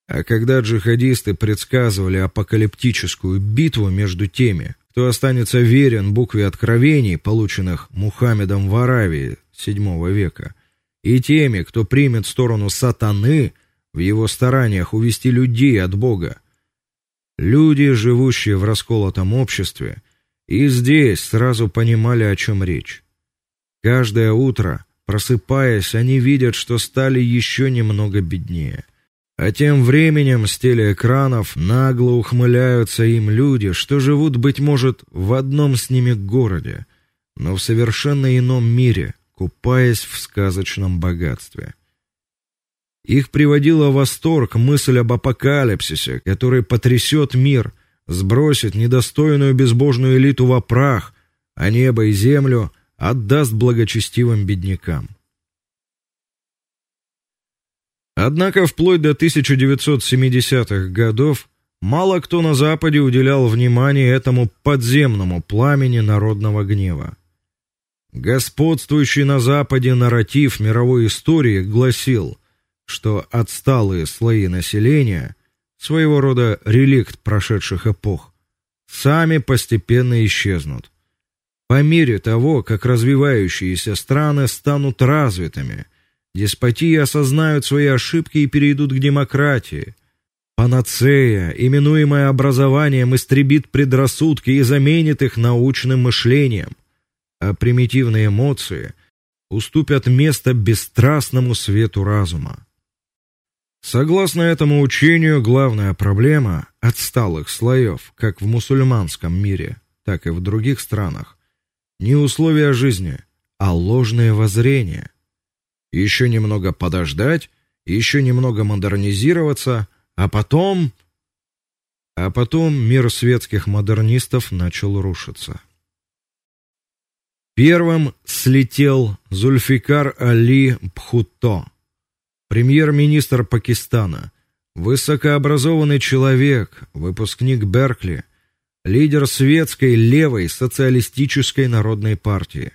А когда джихадисты предсказывали апокалиптическую битву между теми, кто останется верен букве откровений, полученных Мухаммедом в Аравии VII века, и теми, кто примет сторону сатаны в его стараниях увести людей от Бога, люди, живущие в расколотом обществе, и здесь сразу понимали, о чем речь. Каждое утро, просыпаясь, они видят, что стали еще немного беднее. А тем временем с телеэкранов нагло ухмыляются им люди, что живут быть может в одном с ними городе, но в совершенно ином мире, купаясь в сказочном богатстве. Их приводила в восторг мысль об апокалипсисе, который потрясет мир, сбросит недостойную безбожную элиту во прах, а небо и землю отдаст благочестивым беднякам. Однако вплоть до 1970-х годов мало кто на западе уделял внимание этому подземному пламени народного гнева. Господствующий на западе нарратив мировой истории гласил, что отсталые слои населения, своего рода реликт прошедших эпох, сами постепенно исчезнут. По мере того, как развивающиеся страны станут развитыми, Деспотии осознают свои ошибки и перейдут к демократии. Панацея, именуемая образованием, истребит предрассудки и заменит их научным мышлением, а примитивные эмоции уступят место бесстрастному свету разума. Согласно этому учению, главная проблема отсталых слоев, как в мусульманском мире, так и в других странах, не условия жизни, а ложные воззрения еще немного подождать, еще немного модернизироваться, а потом а потом мир светских модернистов начал рушиться. Первым слетел Зульфикар Али Бхутто, премьер-министр Пакистана, высокообразованный человек, выпускник Беркли, лидер светской левой социалистической народной партии.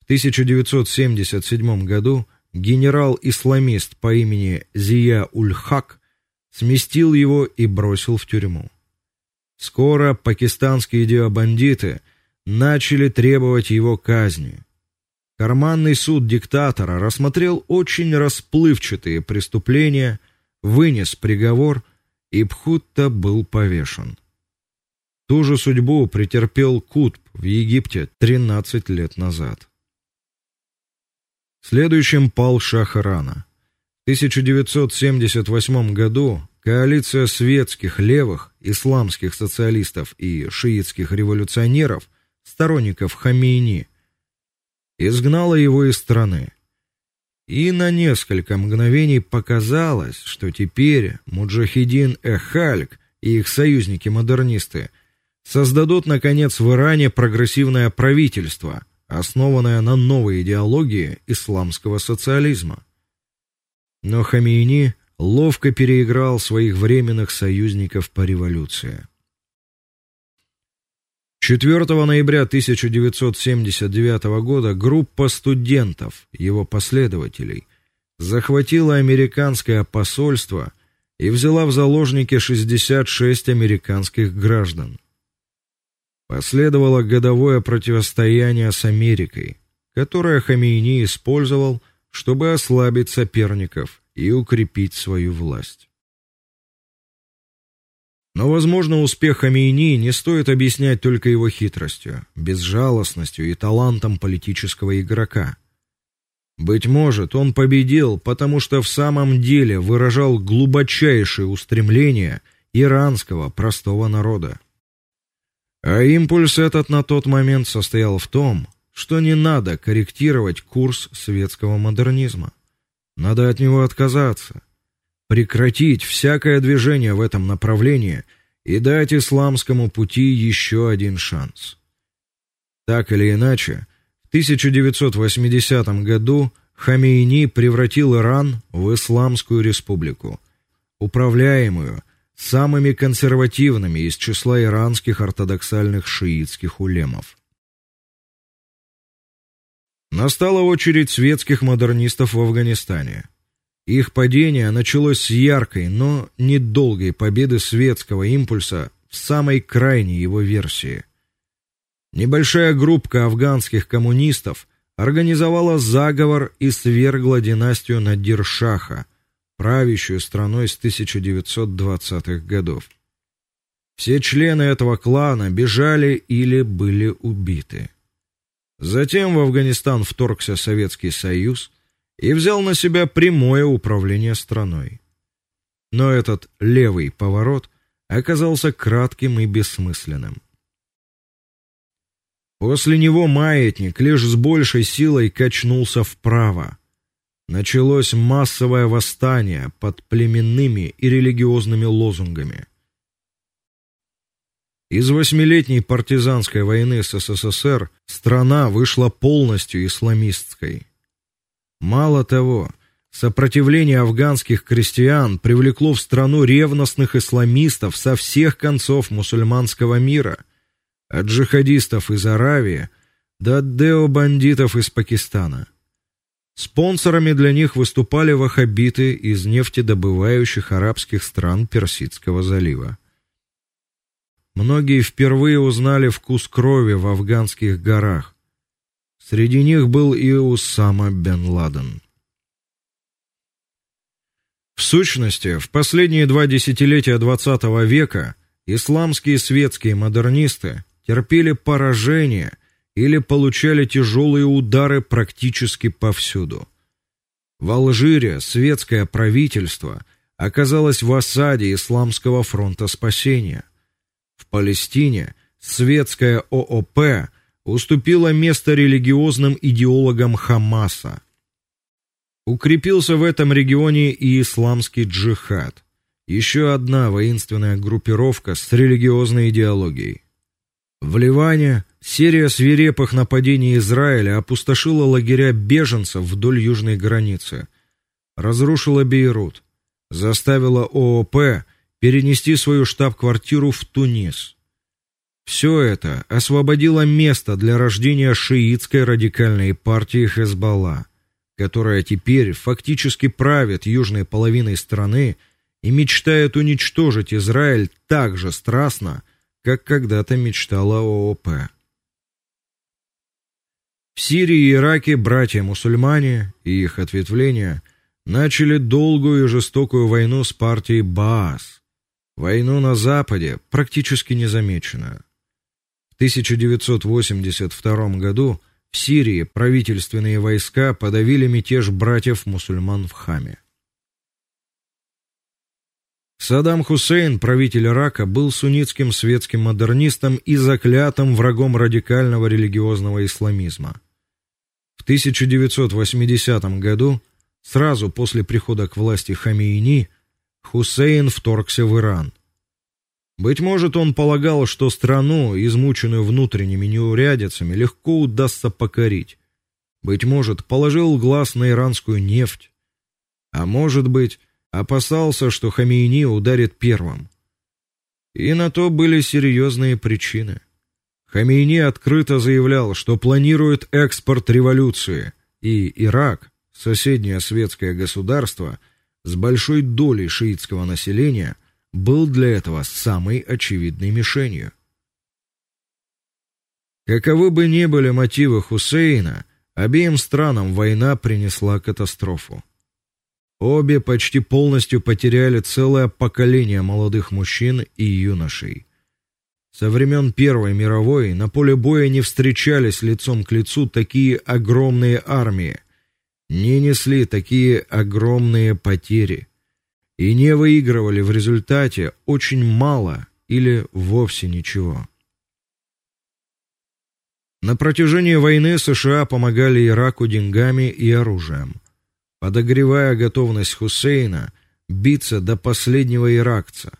В 1977 году генерал-исламист по имени Зия Уль-Хак сместил его и бросил в тюрьму. Скоро пакистанские диабандиты начали требовать его казни. Карманный суд диктатора рассмотрел очень расплывчатые преступления, вынес приговор, и Бхутта был повешен. Ту же судьбу претерпел Кутб в Египте 13 лет назад. Следующим пал шах Ирана. В 1978 году коалиция светских левых, исламских социалистов и шиитских революционеров, сторонников Хамейни, изгнала его из страны. И на несколько мгновений показалось, что теперь Муджахидин Эхальк и их союзники-модернисты создадут наконец в Иране прогрессивное правительство – основанная на новой идеологии исламского социализма. Но Хамейни ловко переиграл своих временных союзников по революции. 4 ноября 1979 года группа студентов, его последователей, захватила американское посольство и взяла в заложники 66 американских граждан. Последовало годовое противостояние с Америкой, которое Хамейни использовал, чтобы ослабить соперников и укрепить свою власть. Но, возможно, успех Хамейни не стоит объяснять только его хитростью, безжалостностью и талантом политического игрока. Быть может, он победил, потому что в самом деле выражал глубочайшие устремления иранского простого народа. А импульс этот на тот момент состоял в том, что не надо корректировать курс светского модернизма. Надо от него отказаться, прекратить всякое движение в этом направлении и дать исламскому пути еще один шанс. Так или иначе, в 1980 году Хамейни превратил Иран в исламскую республику, управляемую самыми консервативными из числа иранских ортодоксальных шиитских улемов. Настала очередь светских модернистов в Афганистане. Их падение началось с яркой, но недолгой победы светского импульса в самой крайней его версии. Небольшая группа афганских коммунистов организовала заговор и свергла династию Надир-Шаха, правящую страной с 1920-х годов. Все члены этого клана бежали или были убиты. Затем в Афганистан вторгся Советский Союз и взял на себя прямое управление страной. Но этот левый поворот оказался кратким и бессмысленным. После него маятник лишь с большей силой качнулся вправо. Началось массовое восстание под племенными и религиозными лозунгами. Из восьмилетней партизанской войны с СССР страна вышла полностью исламистской. Мало того, сопротивление афганских крестьян привлекло в страну ревностных исламистов со всех концов мусульманского мира, от джихадистов из Аравии до деобандитов из Пакистана. Спонсорами для них выступали ваххабиты из нефтедобывающих арабских стран Персидского залива. Многие впервые узнали вкус крови в афганских горах. Среди них был и Усама бен Ладен. В сущности, в последние два десятилетия XX века исламские светские модернисты терпели поражение или получали тяжелые удары практически повсюду. В Алжире светское правительство оказалось в осаде исламского фронта спасения. В Палестине светская ООП уступила место религиозным идеологам Хамаса. Укрепился в этом регионе и исламский джихад, еще одна воинственная группировка с религиозной идеологией. В Ливане серия свирепых нападений Израиля опустошила лагеря беженцев вдоль южной границы, разрушила Бейрут, заставила ООП перенести свою штаб-квартиру в Тунис. Все это освободило место для рождения шиитской радикальной партии Хезболла, которая теперь фактически правит южной половиной страны и мечтает уничтожить Израиль так же страстно, как когда-то мечтала ООП. В Сирии и Ираке братья-мусульмане и их ответвления начали долгую и жестокую войну с партией Баас, Войну на западе практически незамеченную. В 1982 году в Сирии правительственные войска подавили мятеж братьев-мусульман в Хаме. Саддам Хусейн, правитель Ирака, был суннитским светским модернистом и заклятым врагом радикального религиозного исламизма. В 1980 году, сразу после прихода к власти Хамейни, Хусейн вторгся в Иран. Быть может, он полагал, что страну, измученную внутренними неурядицами, легко удастся покорить. Быть может, положил глаз на иранскую нефть, а может быть, опасался, что Хамейни ударит первым. И на то были серьезные причины. Хамейни открыто заявлял, что планирует экспорт революции, и Ирак, соседнее светское государство, с большой долей шиитского населения был для этого самой очевидной мишенью. Каковы бы ни были мотивы Хусейна, обеим странам война принесла катастрофу. Обе почти полностью потеряли целое поколение молодых мужчин и юношей. Со времен Первой мировой на поле боя не встречались лицом к лицу такие огромные армии, не несли такие огромные потери и не выигрывали в результате очень мало или вовсе ничего. На протяжении войны США помогали Ираку деньгами и оружием, подогревая готовность Хусейна биться до последнего иракца,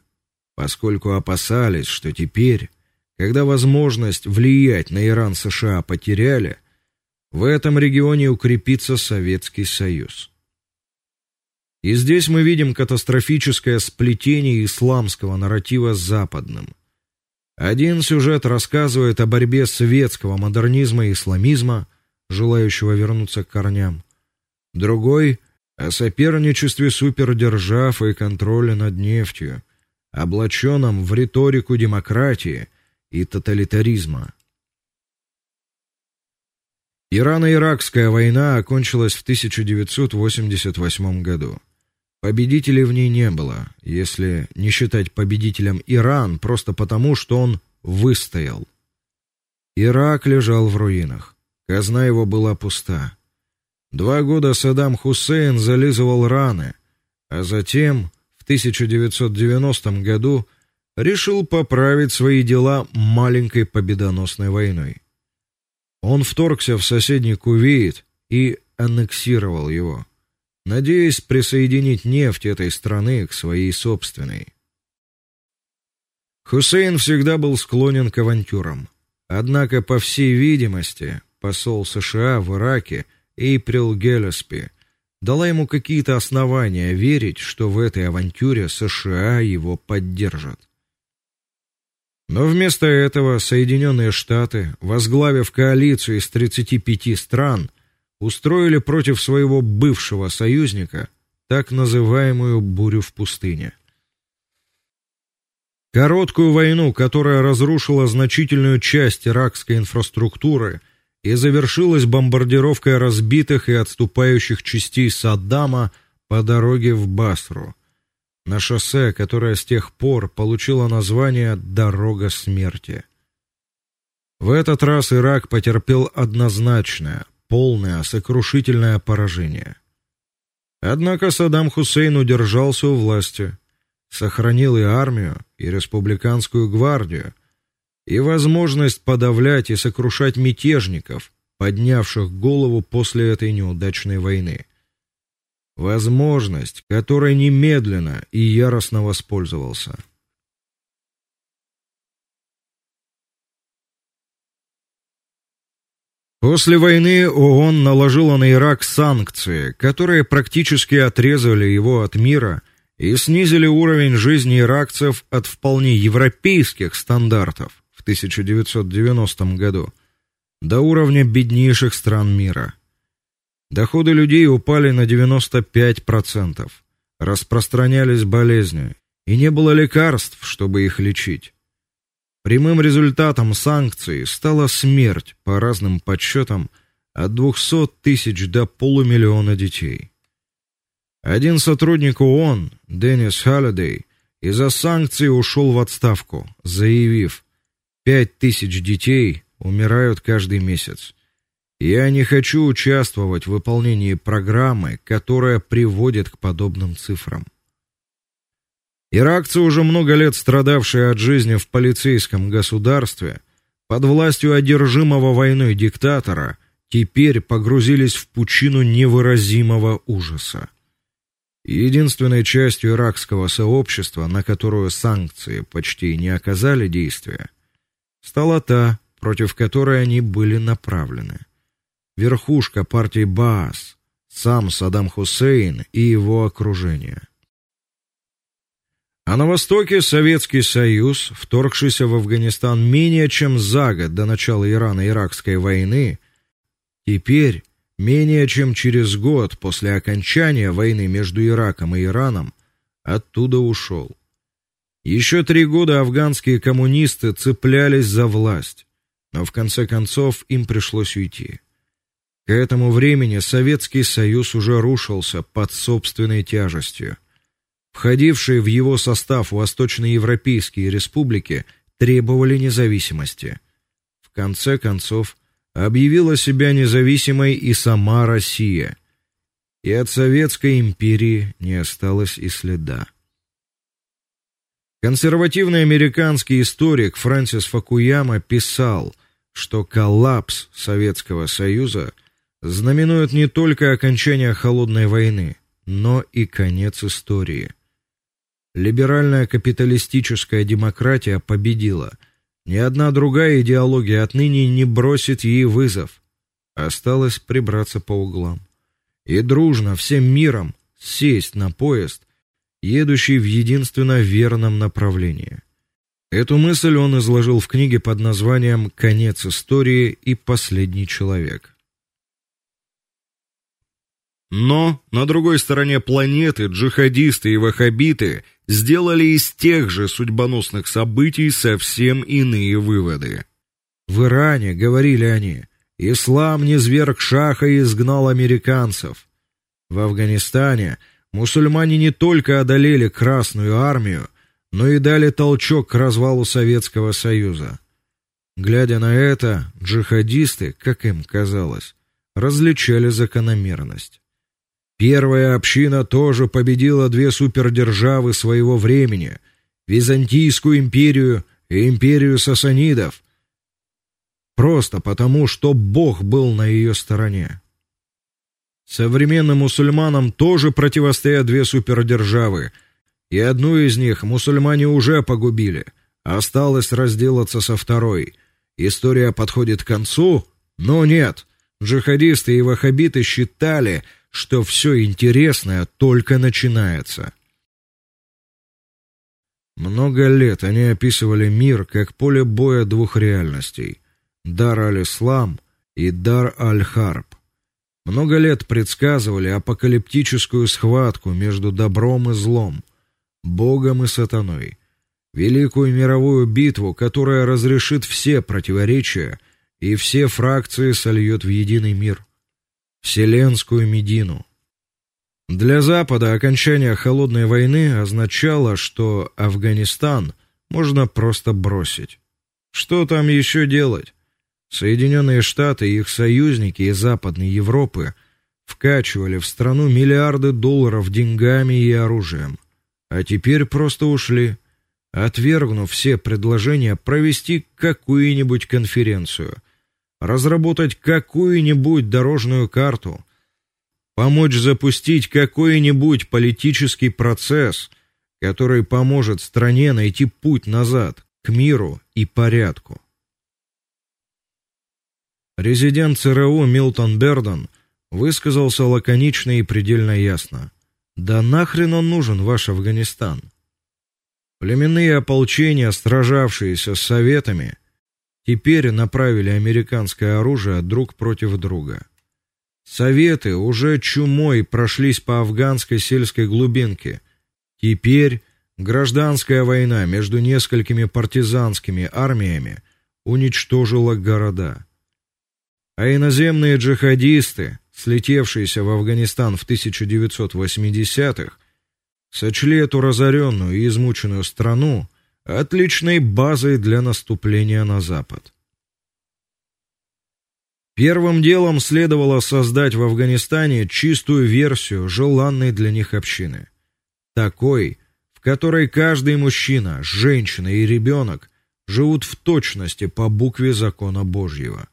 поскольку опасались, что теперь, когда возможность влиять на Иран США потеряли, в этом регионе укрепится Советский Союз. И здесь мы видим катастрофическое сплетение исламского нарратива с западным. Один сюжет рассказывает о борьбе светского модернизма и исламизма, желающего вернуться к корням. Другой о соперничестве супердержав и контроле над нефтью, облаченном в риторику демократии и тоталитаризма. Ирано-иракская война окончилась в 1988 году. Победителей в ней не было, если не считать победителем Иран просто потому, что он выстоял. Ирак лежал в руинах. Казна его была пуста. Два года Саддам Хусейн зализывал раны, а затем в 1990 году решил поправить свои дела маленькой победоносной войной. Он вторгся в соседний Кувейт и аннексировал его надеясь присоединить нефть этой страны к своей собственной. Хусейн всегда был склонен к авантюрам. Однако, по всей видимости, посол США в Ираке Эйприл Гелеспи дала ему какие-то основания верить, что в этой авантюре США его поддержат. Но вместо этого Соединенные Штаты, возглавив коалицию из 35 стран, устроили против своего бывшего союзника так называемую бурю в пустыне. Короткую войну, которая разрушила значительную часть иракской инфраструктуры и завершилась бомбардировкой разбитых и отступающих частей Саддама по дороге в Басру, на шоссе, которое с тех пор получило название Дорога смерти. В этот раз Ирак потерпел однозначное, полное, сокрушительное поражение. Однако Саддам Хусейн удержался у власти, сохранил и армию, и республиканскую гвардию, и возможность подавлять и сокрушать мятежников, поднявших голову после этой неудачной войны. Возможность, которой немедленно и яростно воспользовался. После войны ООН наложила на Ирак санкции, которые практически отрезали его от мира и снизили уровень жизни иракцев от вполне европейских стандартов в 1990 году до уровня беднейших стран мира. Доходы людей упали на 95%, распространялись болезни, и не было лекарств, чтобы их лечить. Прямым результатом санкций стала смерть, по разным подсчетам, от 200 тысяч до полумиллиона детей. Один сотрудник ООН, Деннис Халлидей, из-за санкций ушел в отставку, заявив: «Пять тысяч детей умирают каждый месяц. Я не хочу участвовать в выполнении программы, которая приводит к подобным цифрам". Иракцы, уже много лет страдавшие от жизни в полицейском государстве, под властью одержимого войной диктатора, теперь погрузились в пучину невыразимого ужаса. Единственной частью иракского сообщества, на которую санкции почти не оказали действия, стала та, против которой они были направлены. Верхушка партии Баас, сам Саддам Хусейн и его окружение. А на востоке Советский Союз, вторгшийся в Афганистан менее чем за год до начала Ирано-Иракской войны, теперь менее чем через год после окончания войны между Ираком и Ираном оттуда ушел. Еще три года афганские коммунисты цеплялись за власть, но в конце концов им пришлось уйти. К этому времени Советский Союз уже рушился под собственной тяжестью. Входившие в его состав восточноевропейские республики требовали независимости. В конце концов, объявила себя независимой и сама Россия. И от советской империи не осталось и следа. Консервативный американский историк Фрэнсис Фукуяма писал, что коллапс Советского Союза знаменует не только окончание холодной войны, но и конец истории. Либеральная капиталистическая демократия победила. Ни одна другая идеология отныне не бросит ей вызов. Осталось прибраться по углам и дружно всем миром сесть на поезд, едущий в единственно верном направлении. Эту мысль он изложил в книге под названием Конец истории и последний человек. Но на другой стороне планеты джихадисты и ваххабиты сделали из тех же судьбоносных событий совсем иные выводы. В Иране, говорили они, ислам не зверг шаха и изгнал американцев. В Афганистане мусульмане не только одолели Красную армию, но и дали толчок к развалу Советского Союза. Глядя на это, джихадисты, как им казалось, различали закономерность. Первая община тоже победила две супердержавы своего времени: Византийскую империю и империю сасанидов. Просто потому, что Бог был на ее стороне. Современным мусульманам тоже противостоят две супердержавы, и одну из них мусульмане уже погубили. Осталось разделаться со второй. История подходит к концу, но нет. Джихадисты и ваххабиты считали, что все интересное только начинается. Много лет они описывали мир как поле боя двух реальностей: Дар аль-Ислам и Дар аль-Харб. Много лет предсказывали апокалиптическую схватку между добром и злом, Богом и сатаной, великую мировую битву, которая разрешит все противоречия и все фракции сольет в единый мир, вселенскую Медину. Для Запада окончание холодной войны означало, что Афганистан можно просто бросить. Что там еще делать? Соединенные Штаты и их союзники из Западной Европы вкачивали в страну миллиарды долларов деньгами и оружием, а теперь просто ушли, отвергнув все предложения провести какую-нибудь конференцию, разработать какую-нибудь дорожную карту, помочь запустить какой-нибудь политический процесс, который поможет стране найти путь назад к миру и порядку. Резидент ЦРУ Милтон Берден высказался лаконично и предельно ясно. Да нахрен он нужен ваш Афганистан? Племенные ополчения, сражавшиеся с советами, теперь направили американское оружие друг против друга. Советы уже чумой прошлись по афганской сельской глубинке. Теперь гражданская война между несколькими партизанскими армиями уничтожила города а иноземные джихадисты, слетевшиеся в Афганистан в 1980-х, сочли эту разоренную и измученную страну отличной базой для наступления на запад. Первым делом следовало создать в Афганистане чистую версию желанной для них общины, такой, в которой каждый мужчина, женщина и ребенок живут в точности по букве закона Божьего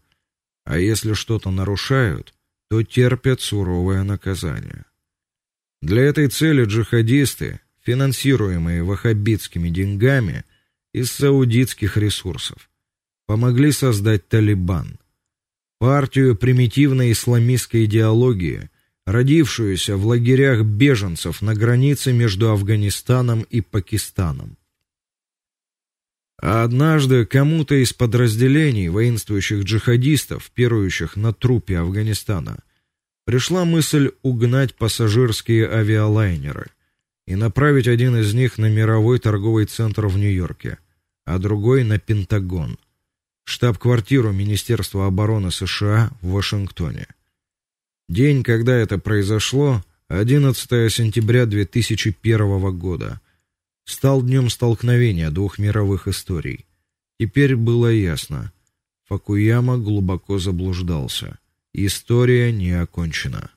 а если что-то нарушают, то терпят суровое наказание. Для этой цели джихадисты, финансируемые ваххабитскими деньгами из саудитских ресурсов, помогли создать Талибан, партию примитивной исламистской идеологии, родившуюся в лагерях беженцев на границе между Афганистаном и Пакистаном. А однажды кому-то из подразделений воинствующих джихадистов, пирующих на трупе Афганистана, пришла мысль угнать пассажирские авиалайнеры и направить один из них на мировой торговый центр в Нью-Йорке, а другой на Пентагон, штаб-квартиру Министерства обороны США в Вашингтоне. День, когда это произошло, 11 сентября 2001 года стал днем столкновения двух мировых историй. Теперь было ясно: Фукуяма глубоко заблуждался. История не окончена.